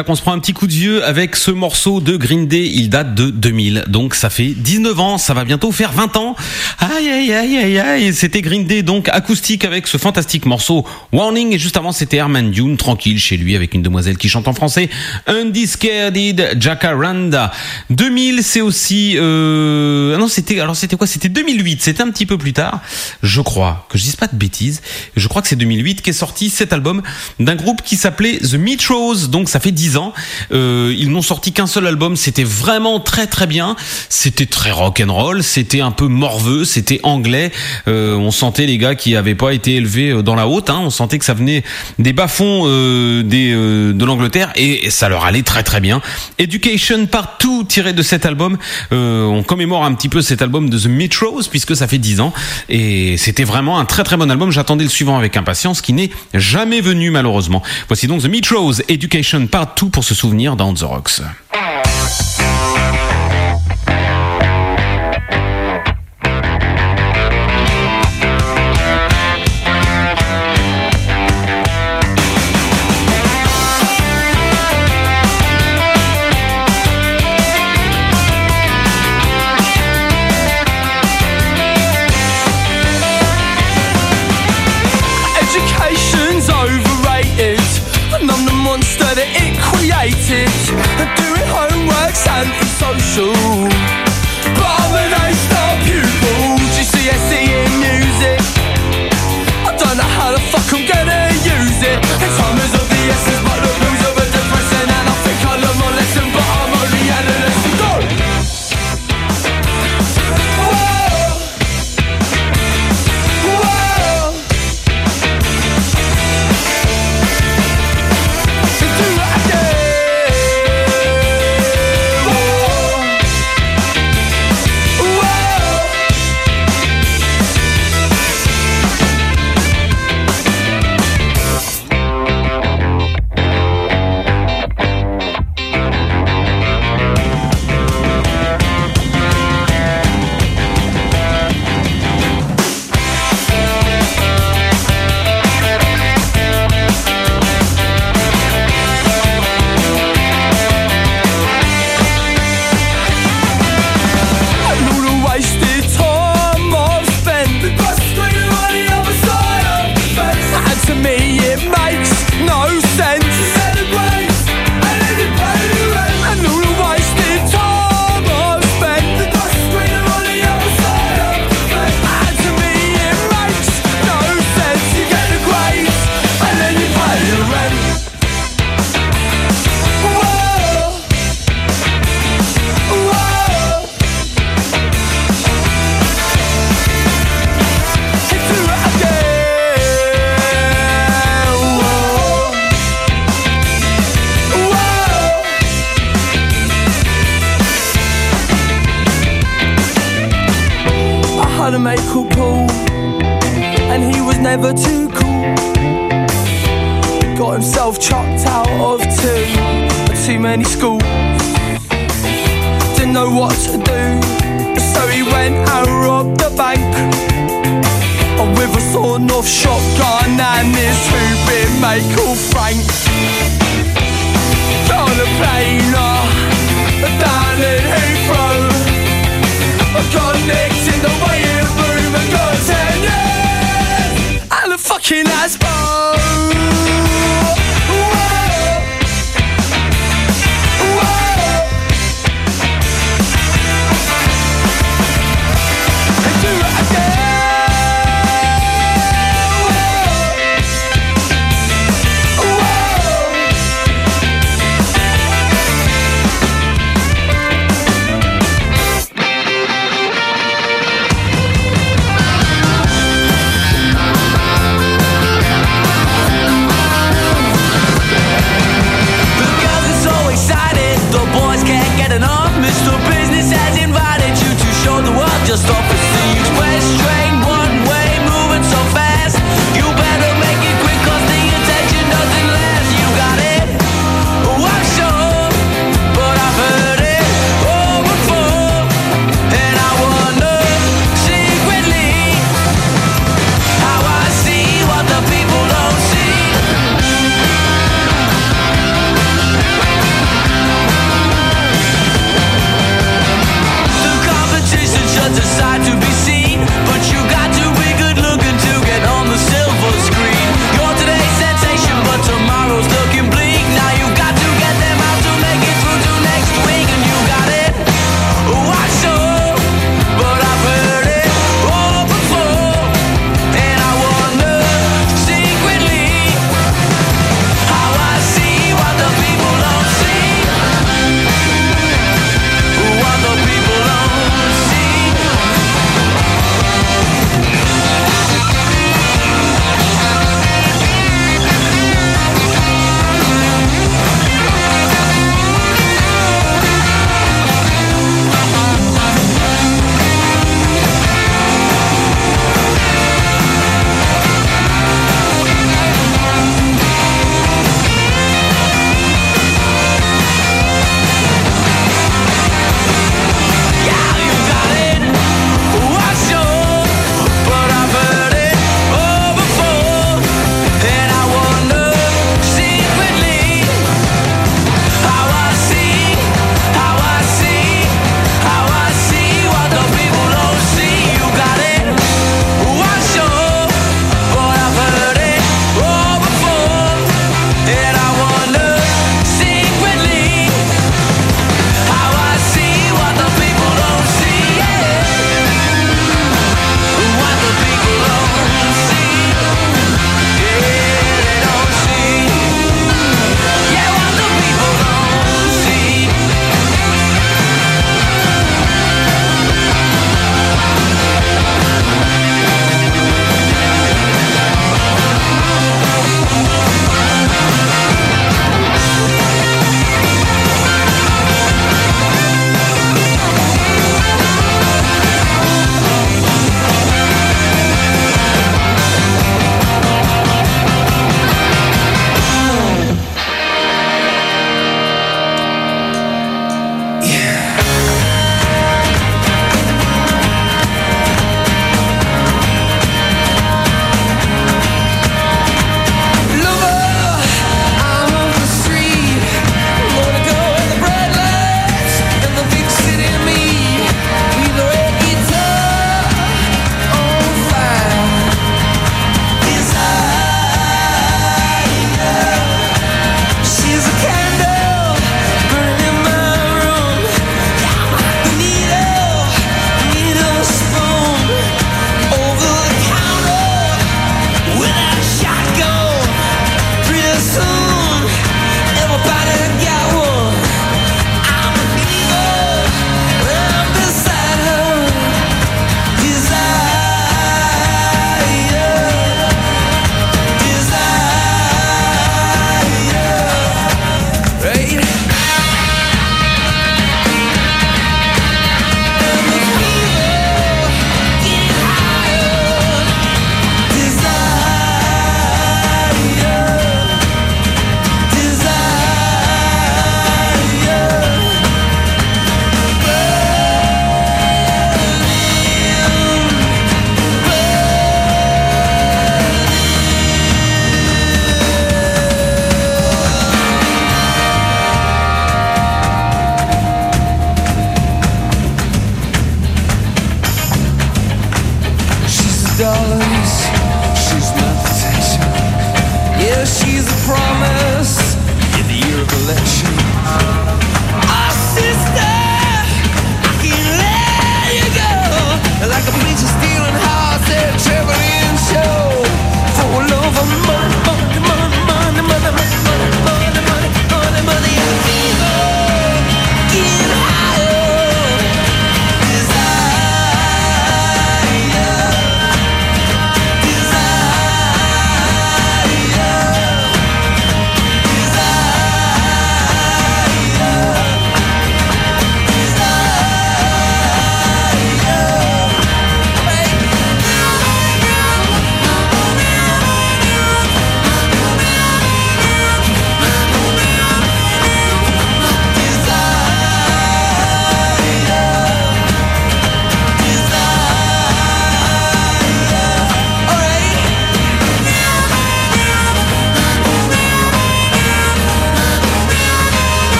Là qu'on se prend un petit coup de vieux avec ce morceau de Green Day. Il date de 2000, donc ça fait 19 ans. Ça va bientôt faire 20 ans. Aïe aïe aïe aïe aïe. C'était Green Day donc acoustique avec ce fantastique morceau Warning. Et juste avant c'était Herman Dune tranquille chez lui avec une demoiselle qui chante en français. Undiscarded Jacaranda. 2000 c'est aussi euh... ah non c'était alors c'était quoi? C'était 2008. C'était un petit peu plus tard, je crois que je dise pas de bêtises. Je crois que c'est 2008 qu'est sorti cet album d'un groupe qui s'appelait The Metros. Donc ça fait 10 ans. Euh, ils n'ont sorti qu'un seul album. C'était vraiment très très bien. C'était très rock and roll. C'était un peu morveux. C'était anglais. Euh, on sentait les gars qui avaient pas été élevés euh, dans la haute. Hein. On sentait que ça venait des bas fonds euh, euh, de l'Angleterre et ça leur allait très très bien. Education partout tiré de cet album. Euh, on commémore un petit peu cet album de The Metros puisque ça fait 10 ans et c'était vraiment un très très bon album. J'attendais le suivant avec impatience qui n'est jamais venu malheureusement. Voici donc The Metros Education partout pour se souvenir dans The Rocks.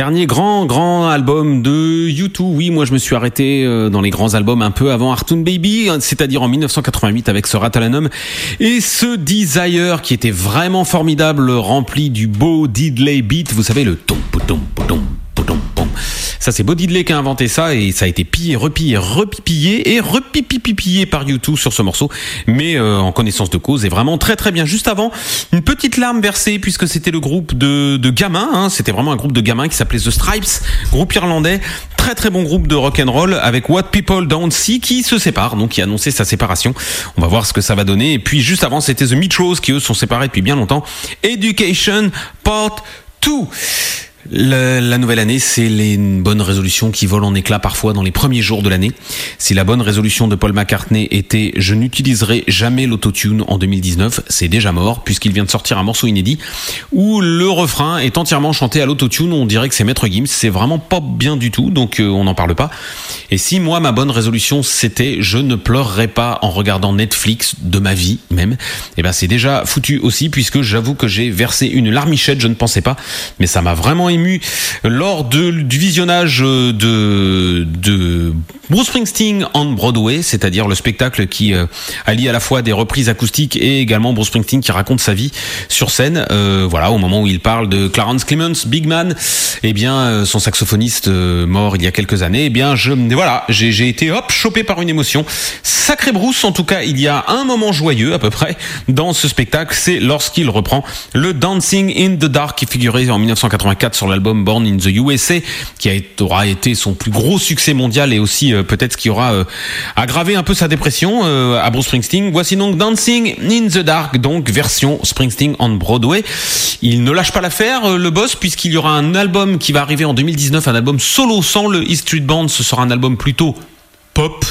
Dernier grand grand album de U2. Oui, moi je me suis arrêté euh, dans les grands albums un peu avant Artoon Baby, c'est-à-dire en 1988 avec ce Ratalanum et ce Desire qui était vraiment formidable, rempli du beau diddley beat, vous savez le Ça c'est Bo qui a inventé ça et ça a été pillé, repillé, repipillé et repipipipillé par U2 sur ce morceau, mais euh, en connaissance de cause et vraiment très très bien. Juste avant, une petite larme versée puisque c'était le groupe de, de gamins, hein, c'était vraiment un groupe de gamins qui s'appelait The Stripes, groupe irlandais, très très bon groupe de rock and roll avec What People Don't See qui se sépare, donc qui a annoncé sa séparation. On va voir ce que ça va donner. Et puis juste avant, c'était The Mitros qui eux sont séparés depuis bien longtemps. Education Part 2. La nouvelle année, c'est les bonnes résolutions qui volent en éclats parfois dans les premiers jours de l'année. Si la bonne résolution de Paul McCartney était je n'utiliserai jamais l'autotune en 2019, c'est déjà mort puisqu'il vient de sortir un morceau inédit où le refrain est entièrement chanté à l'autotune. On dirait que c'est Maître Gims, c'est vraiment pas bien du tout, donc euh, on n'en parle pas. Et si moi ma bonne résolution c'était je ne pleurerai pas en regardant Netflix de ma vie même, et ben c'est déjà foutu aussi puisque j'avoue que j'ai versé une larmichette, je ne pensais pas, mais ça m'a vraiment ému lors du visionnage euh, de, Bruce Springsteen on Broadway, c'est-à-dire le spectacle qui euh, allie à la fois des reprises acoustiques et également Bruce Springsteen qui raconte sa vie sur scène. Euh, voilà, au moment où il parle de Clarence Clemens, Big Man, eh bien son saxophoniste mort il y a quelques années, eh bien je voilà, j'ai été hop chopé par une émotion. Sacré Bruce, en tout cas, il y a un moment joyeux à peu près dans ce spectacle, c'est lorsqu'il reprend le Dancing in the Dark qui figurait en 1984 sur l'album Born in the USA, qui aura été son plus gros succès mondial et aussi euh, peut-être qui aura euh, aggravé un peu sa dépression euh, à Bruce Springsteen. Voici donc Dancing in the Dark, donc version Springsteen on Broadway. Il ne lâche pas l'affaire, le boss, puisqu'il y aura un album qui va arriver en 2019, un album solo sans le E Street Band. Ce sera un album plutôt pop,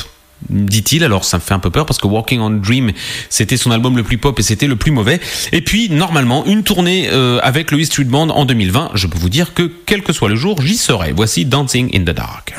dit-il. Alors ça me fait un peu peur parce que Walking on Dream, c'était son album le plus pop et c'était le plus mauvais. Et puis normalement une tournée euh, avec le E Street Band en 2020. Je peux vous dire que quel que soit le jour, j'y serai. Voici Dancing in the Dark.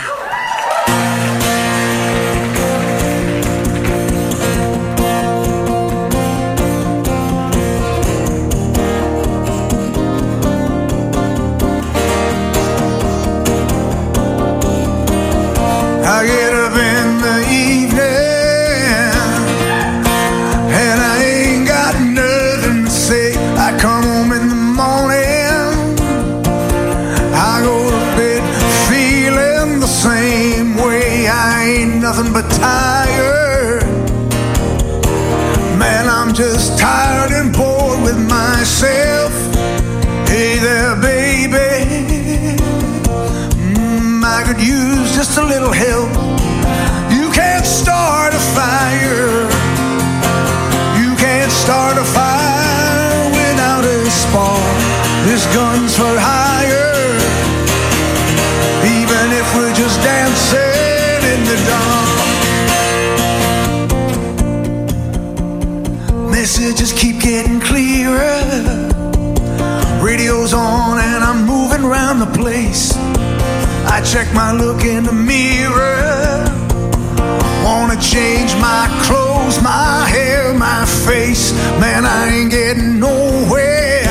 I check my look in the mirror. Wanna change my clothes, my hair, my face. Man, I ain't getting nowhere.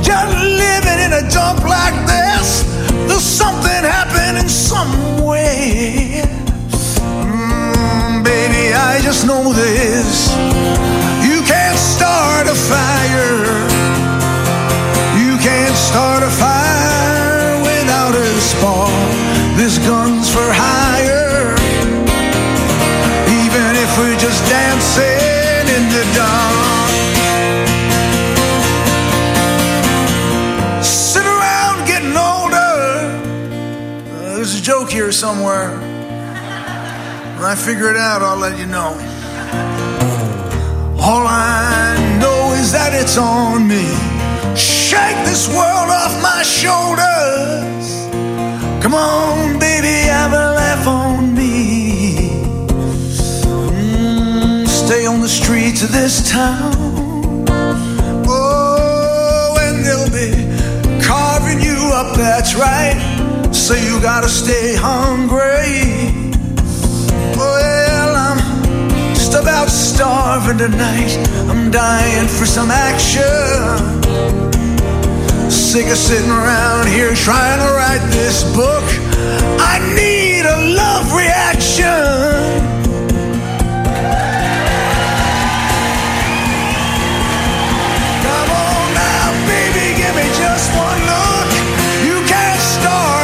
Just living in a dump like this. There's something happening somewhere. Mm, baby, I just know this. You can't start a fire. Joke here somewhere. When I figure it out, I'll let you know. All I know is that it's on me. Shake this world off my shoulders. Come on, baby, have a laugh on me. Mm, stay on the streets of this town. Oh, and they'll be carving you up, that's right. You gotta stay hungry. Oh, well, I'm just about starving tonight. I'm dying for some action. Sick of sitting around here trying to write this book. I need a love reaction. Come on now, baby, give me just one look. You can't start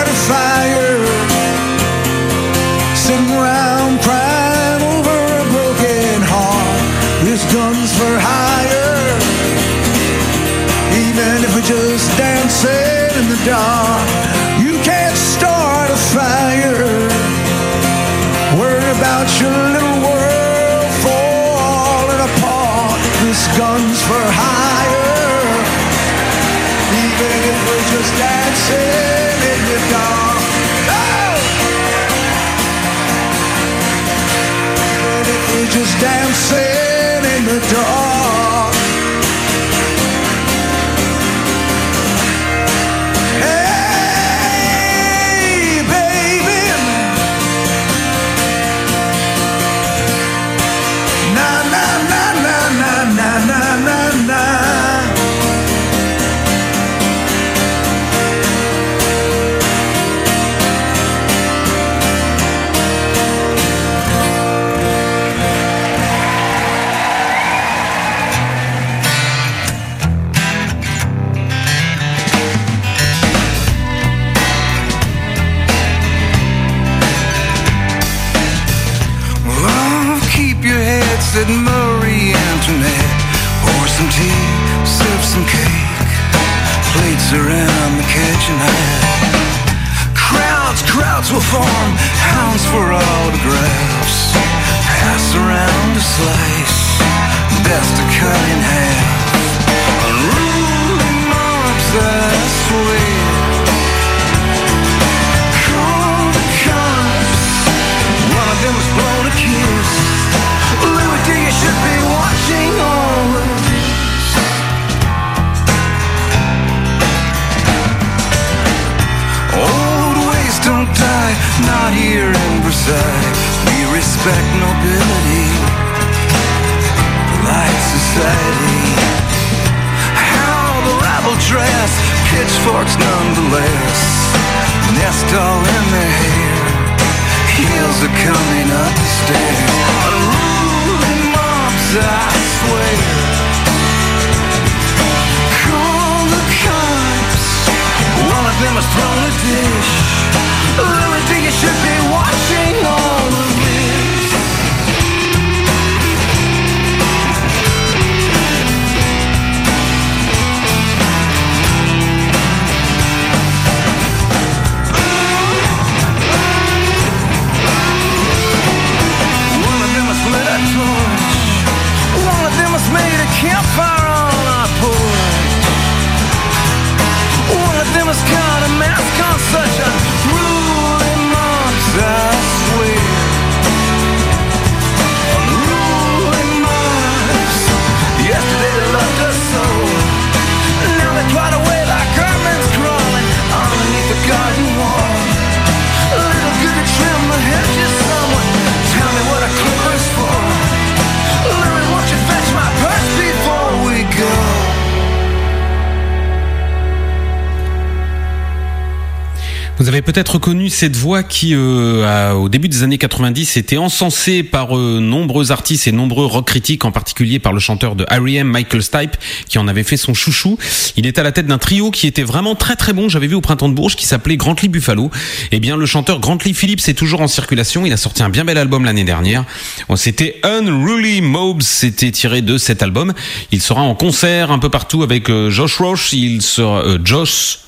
Around crying over a broken heart. This gun's for hire. Even if we're just dancing in the dark, you can't start a fire. Worry about your little world falling apart. This gun's for hire. Dancing in the dark. Said Marie Antoinette. Pour some tea, serve some cake. Plates around the kitchen. Crowds, crowds will form, hounds for autographs. Pass around a slice, best to cut in half. Unruly mobs, I swear. Call the cops. One of them was blown a kiss. Not die, not here in Versailles. We respect nobility, polite society. How the rabble dress, pitchforks nonetheless. In their hair. Heels are coming up the stairs. Them has thrown a dish. D, you should be watching campfire on our porch. One of them has got a mask on avez peut-être reconnu cette voix qui, euh, a- au début des années 90, était encensée par euh, nombreux artistes et nombreux rock critiques, en particulier par le chanteur de R.E.M. Michael Stipe, qui en avait fait son chouchou. Il est à la tête d'un trio qui était vraiment très très bon. J'avais vu au printemps de Bourges, qui s'appelait Grantley Buffalo. Eh bien, le chanteur Grantley Phillips est toujours en circulation. Il a sorti un bien bel album l'année dernière. Bon, C'était Unruly Mobs. C'était tiré de cet album. Il sera en concert un peu partout avec euh, Josh Roche. Il sera euh, Josh.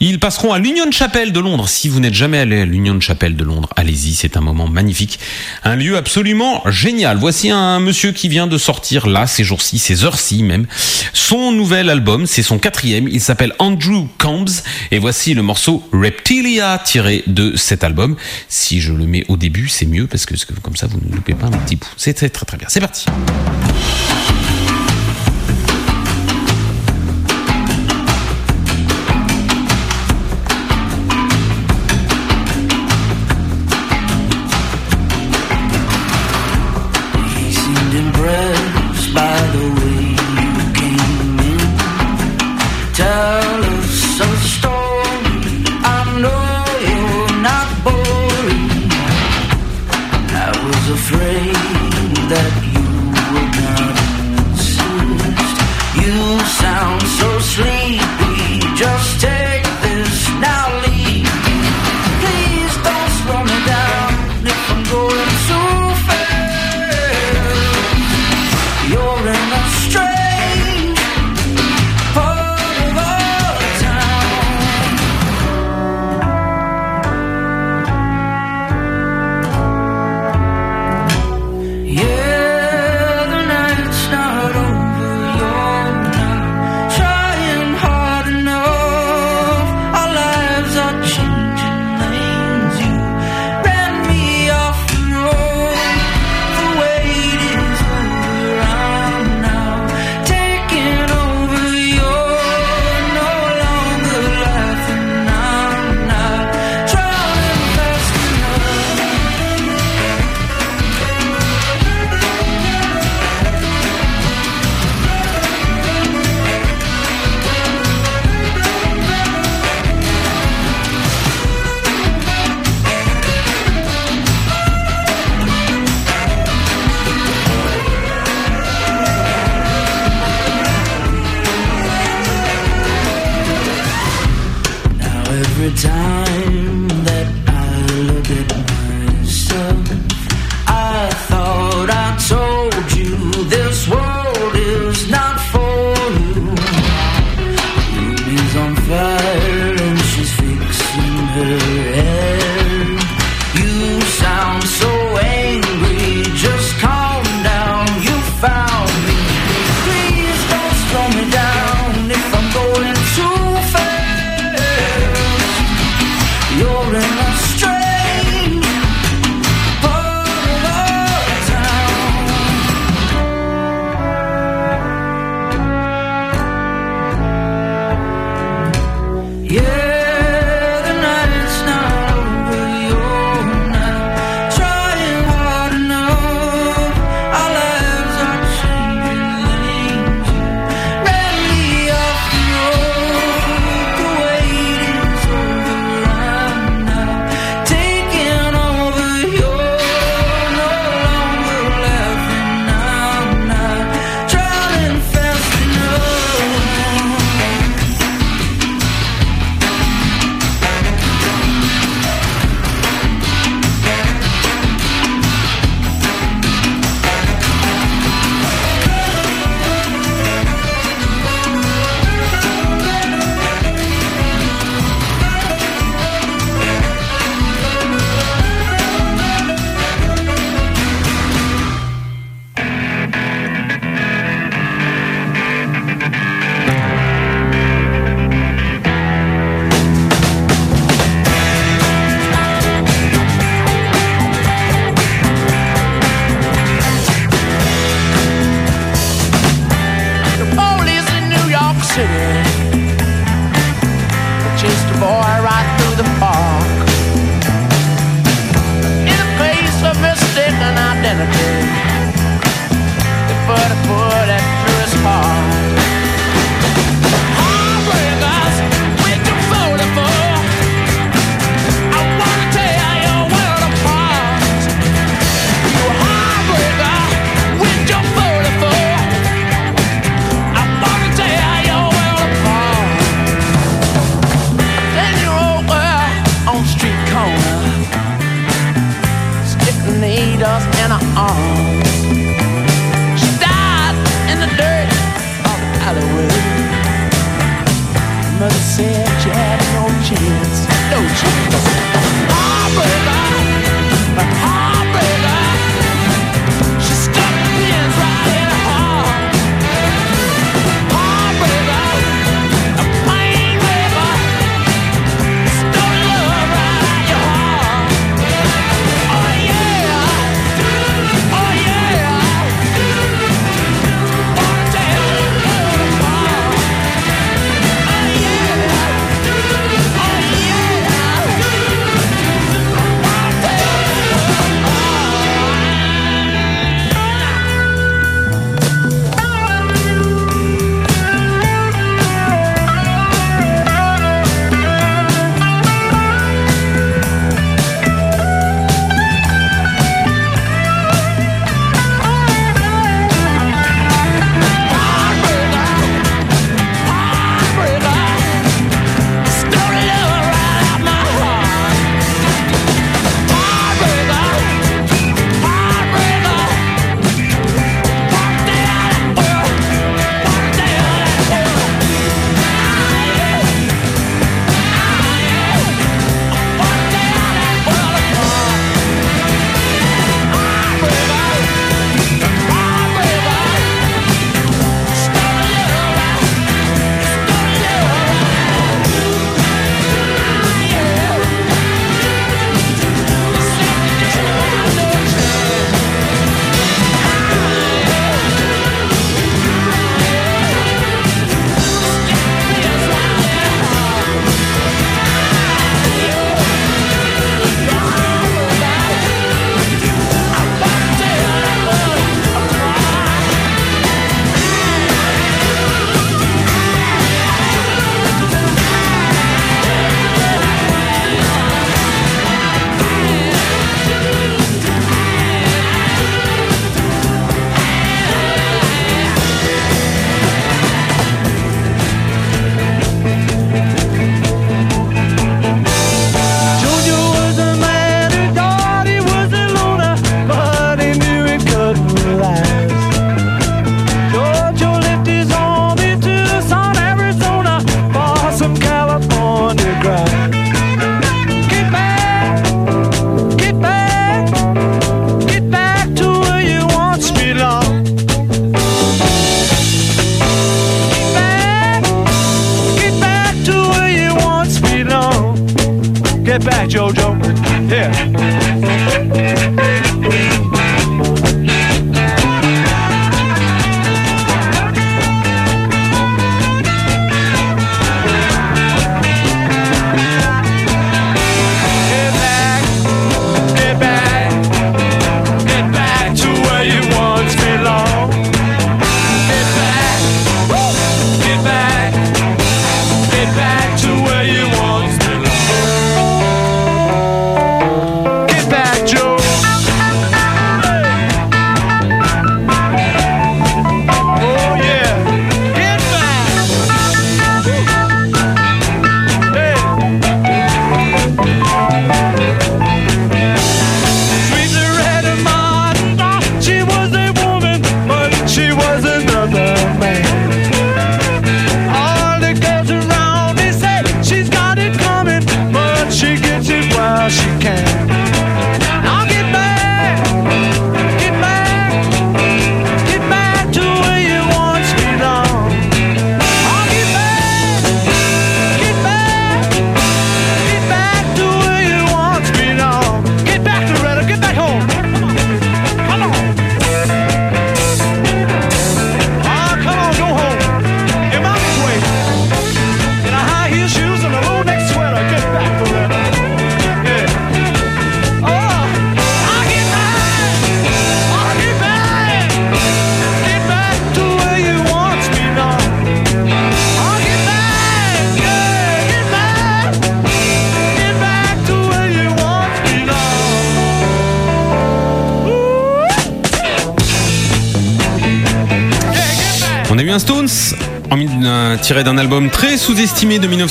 Ils passeront à l'Union Chapel de Londres. Si vous n'êtes jamais allé à l'Union Chapel de Londres, allez-y, c'est un moment magnifique. Un lieu absolument génial. Voici un monsieur qui vient de sortir là, ces jours-ci, ces heures-ci même. Son nouvel album, c'est son quatrième, il s'appelle Andrew Combs. Et voici le morceau Reptilia tiré de cet album. Si je le mets au début, c'est mieux parce que comme ça, vous ne loupez pas un petit bout. C'est très très bien. C'est parti.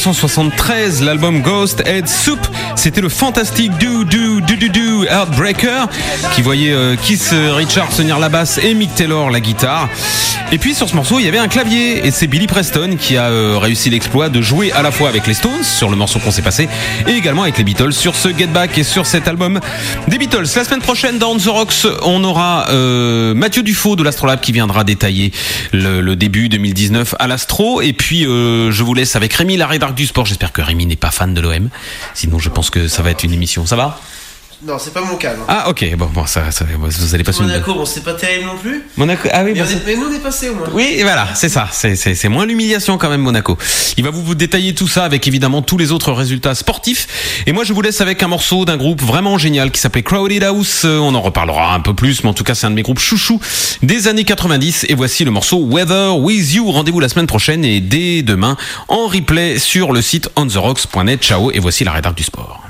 1973, l'album Ghost Head Soup, C'était le fantastique Do Do Do Do Do Heartbreaker qui voyait euh, Keith Richards tenir la basse et Mick Taylor la guitare. Et puis sur ce morceau, il y avait un clavier et c'est Billy Preston qui a euh, réussi l'exploit de jouer à la fois avec les Stones sur le morceau qu'on s'est passé et également avec les Beatles sur ce Get Back et sur cet album des Beatles. La semaine prochaine dans The Rocks, on aura euh, Mathieu Dufaux de l'Astrolabe qui viendra détailler le, le début 2019 à l'Astro. Et puis euh, je vous laisse avec Rémi, la rédac du sport. J'espère que Rémi n'est pas fan de l'OM. Sinon, je pense que ça va être une émission. Ça va? Non, c'est pas mon cas. non. Ah ok, bon, bon ça, ça- vous allez passer une. Monaco, bon, c'est pas terrible non plus. Monaco, ah oui, mais, on est- mais nous, on est passé au moins. Oui, et voilà, c'est ça. C'est- moins l'humiliation quand même, Monaco. Il va vous, vous détailler tout ça avec évidemment tous les autres résultats sportifs. Et moi, je vous laisse avec un morceau d'un groupe vraiment génial qui s'appelait Crowded House. Euh, On en reparlera un peu plus, mais en tout cas, c'est un de mes groupes chouchous des années 90. Et voici le morceau Weather With You. Rendez-vous la semaine prochaine et dès demain en replay sur le site ontherocks.net. Ciao. Et voici la rédac du sport.